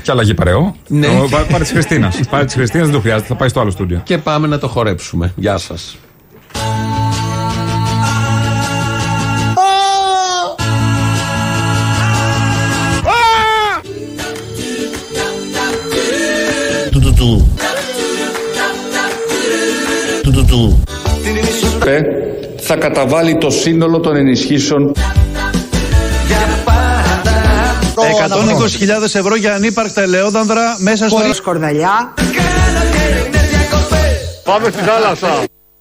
Και αλλαγή παρέο. Ναι. Ο, πά- Πάρε της Χριστίνας. *laughs* Πάρε της Χριστίνας, δεν το χρειάζεται. Θα πάει στο άλλο στούντιο. Και πάμε να το χορέψουμε. Γεια σας. Του του του. Του του του. Ε, θα καταβάλει το σύνολο των ενισχύσεων 120.000 ευρώ για ανύπαρκτα ελαιόδανδρα μέσα στο... Χωρίς κορδαλιά. Πάμε στη θάλασσα.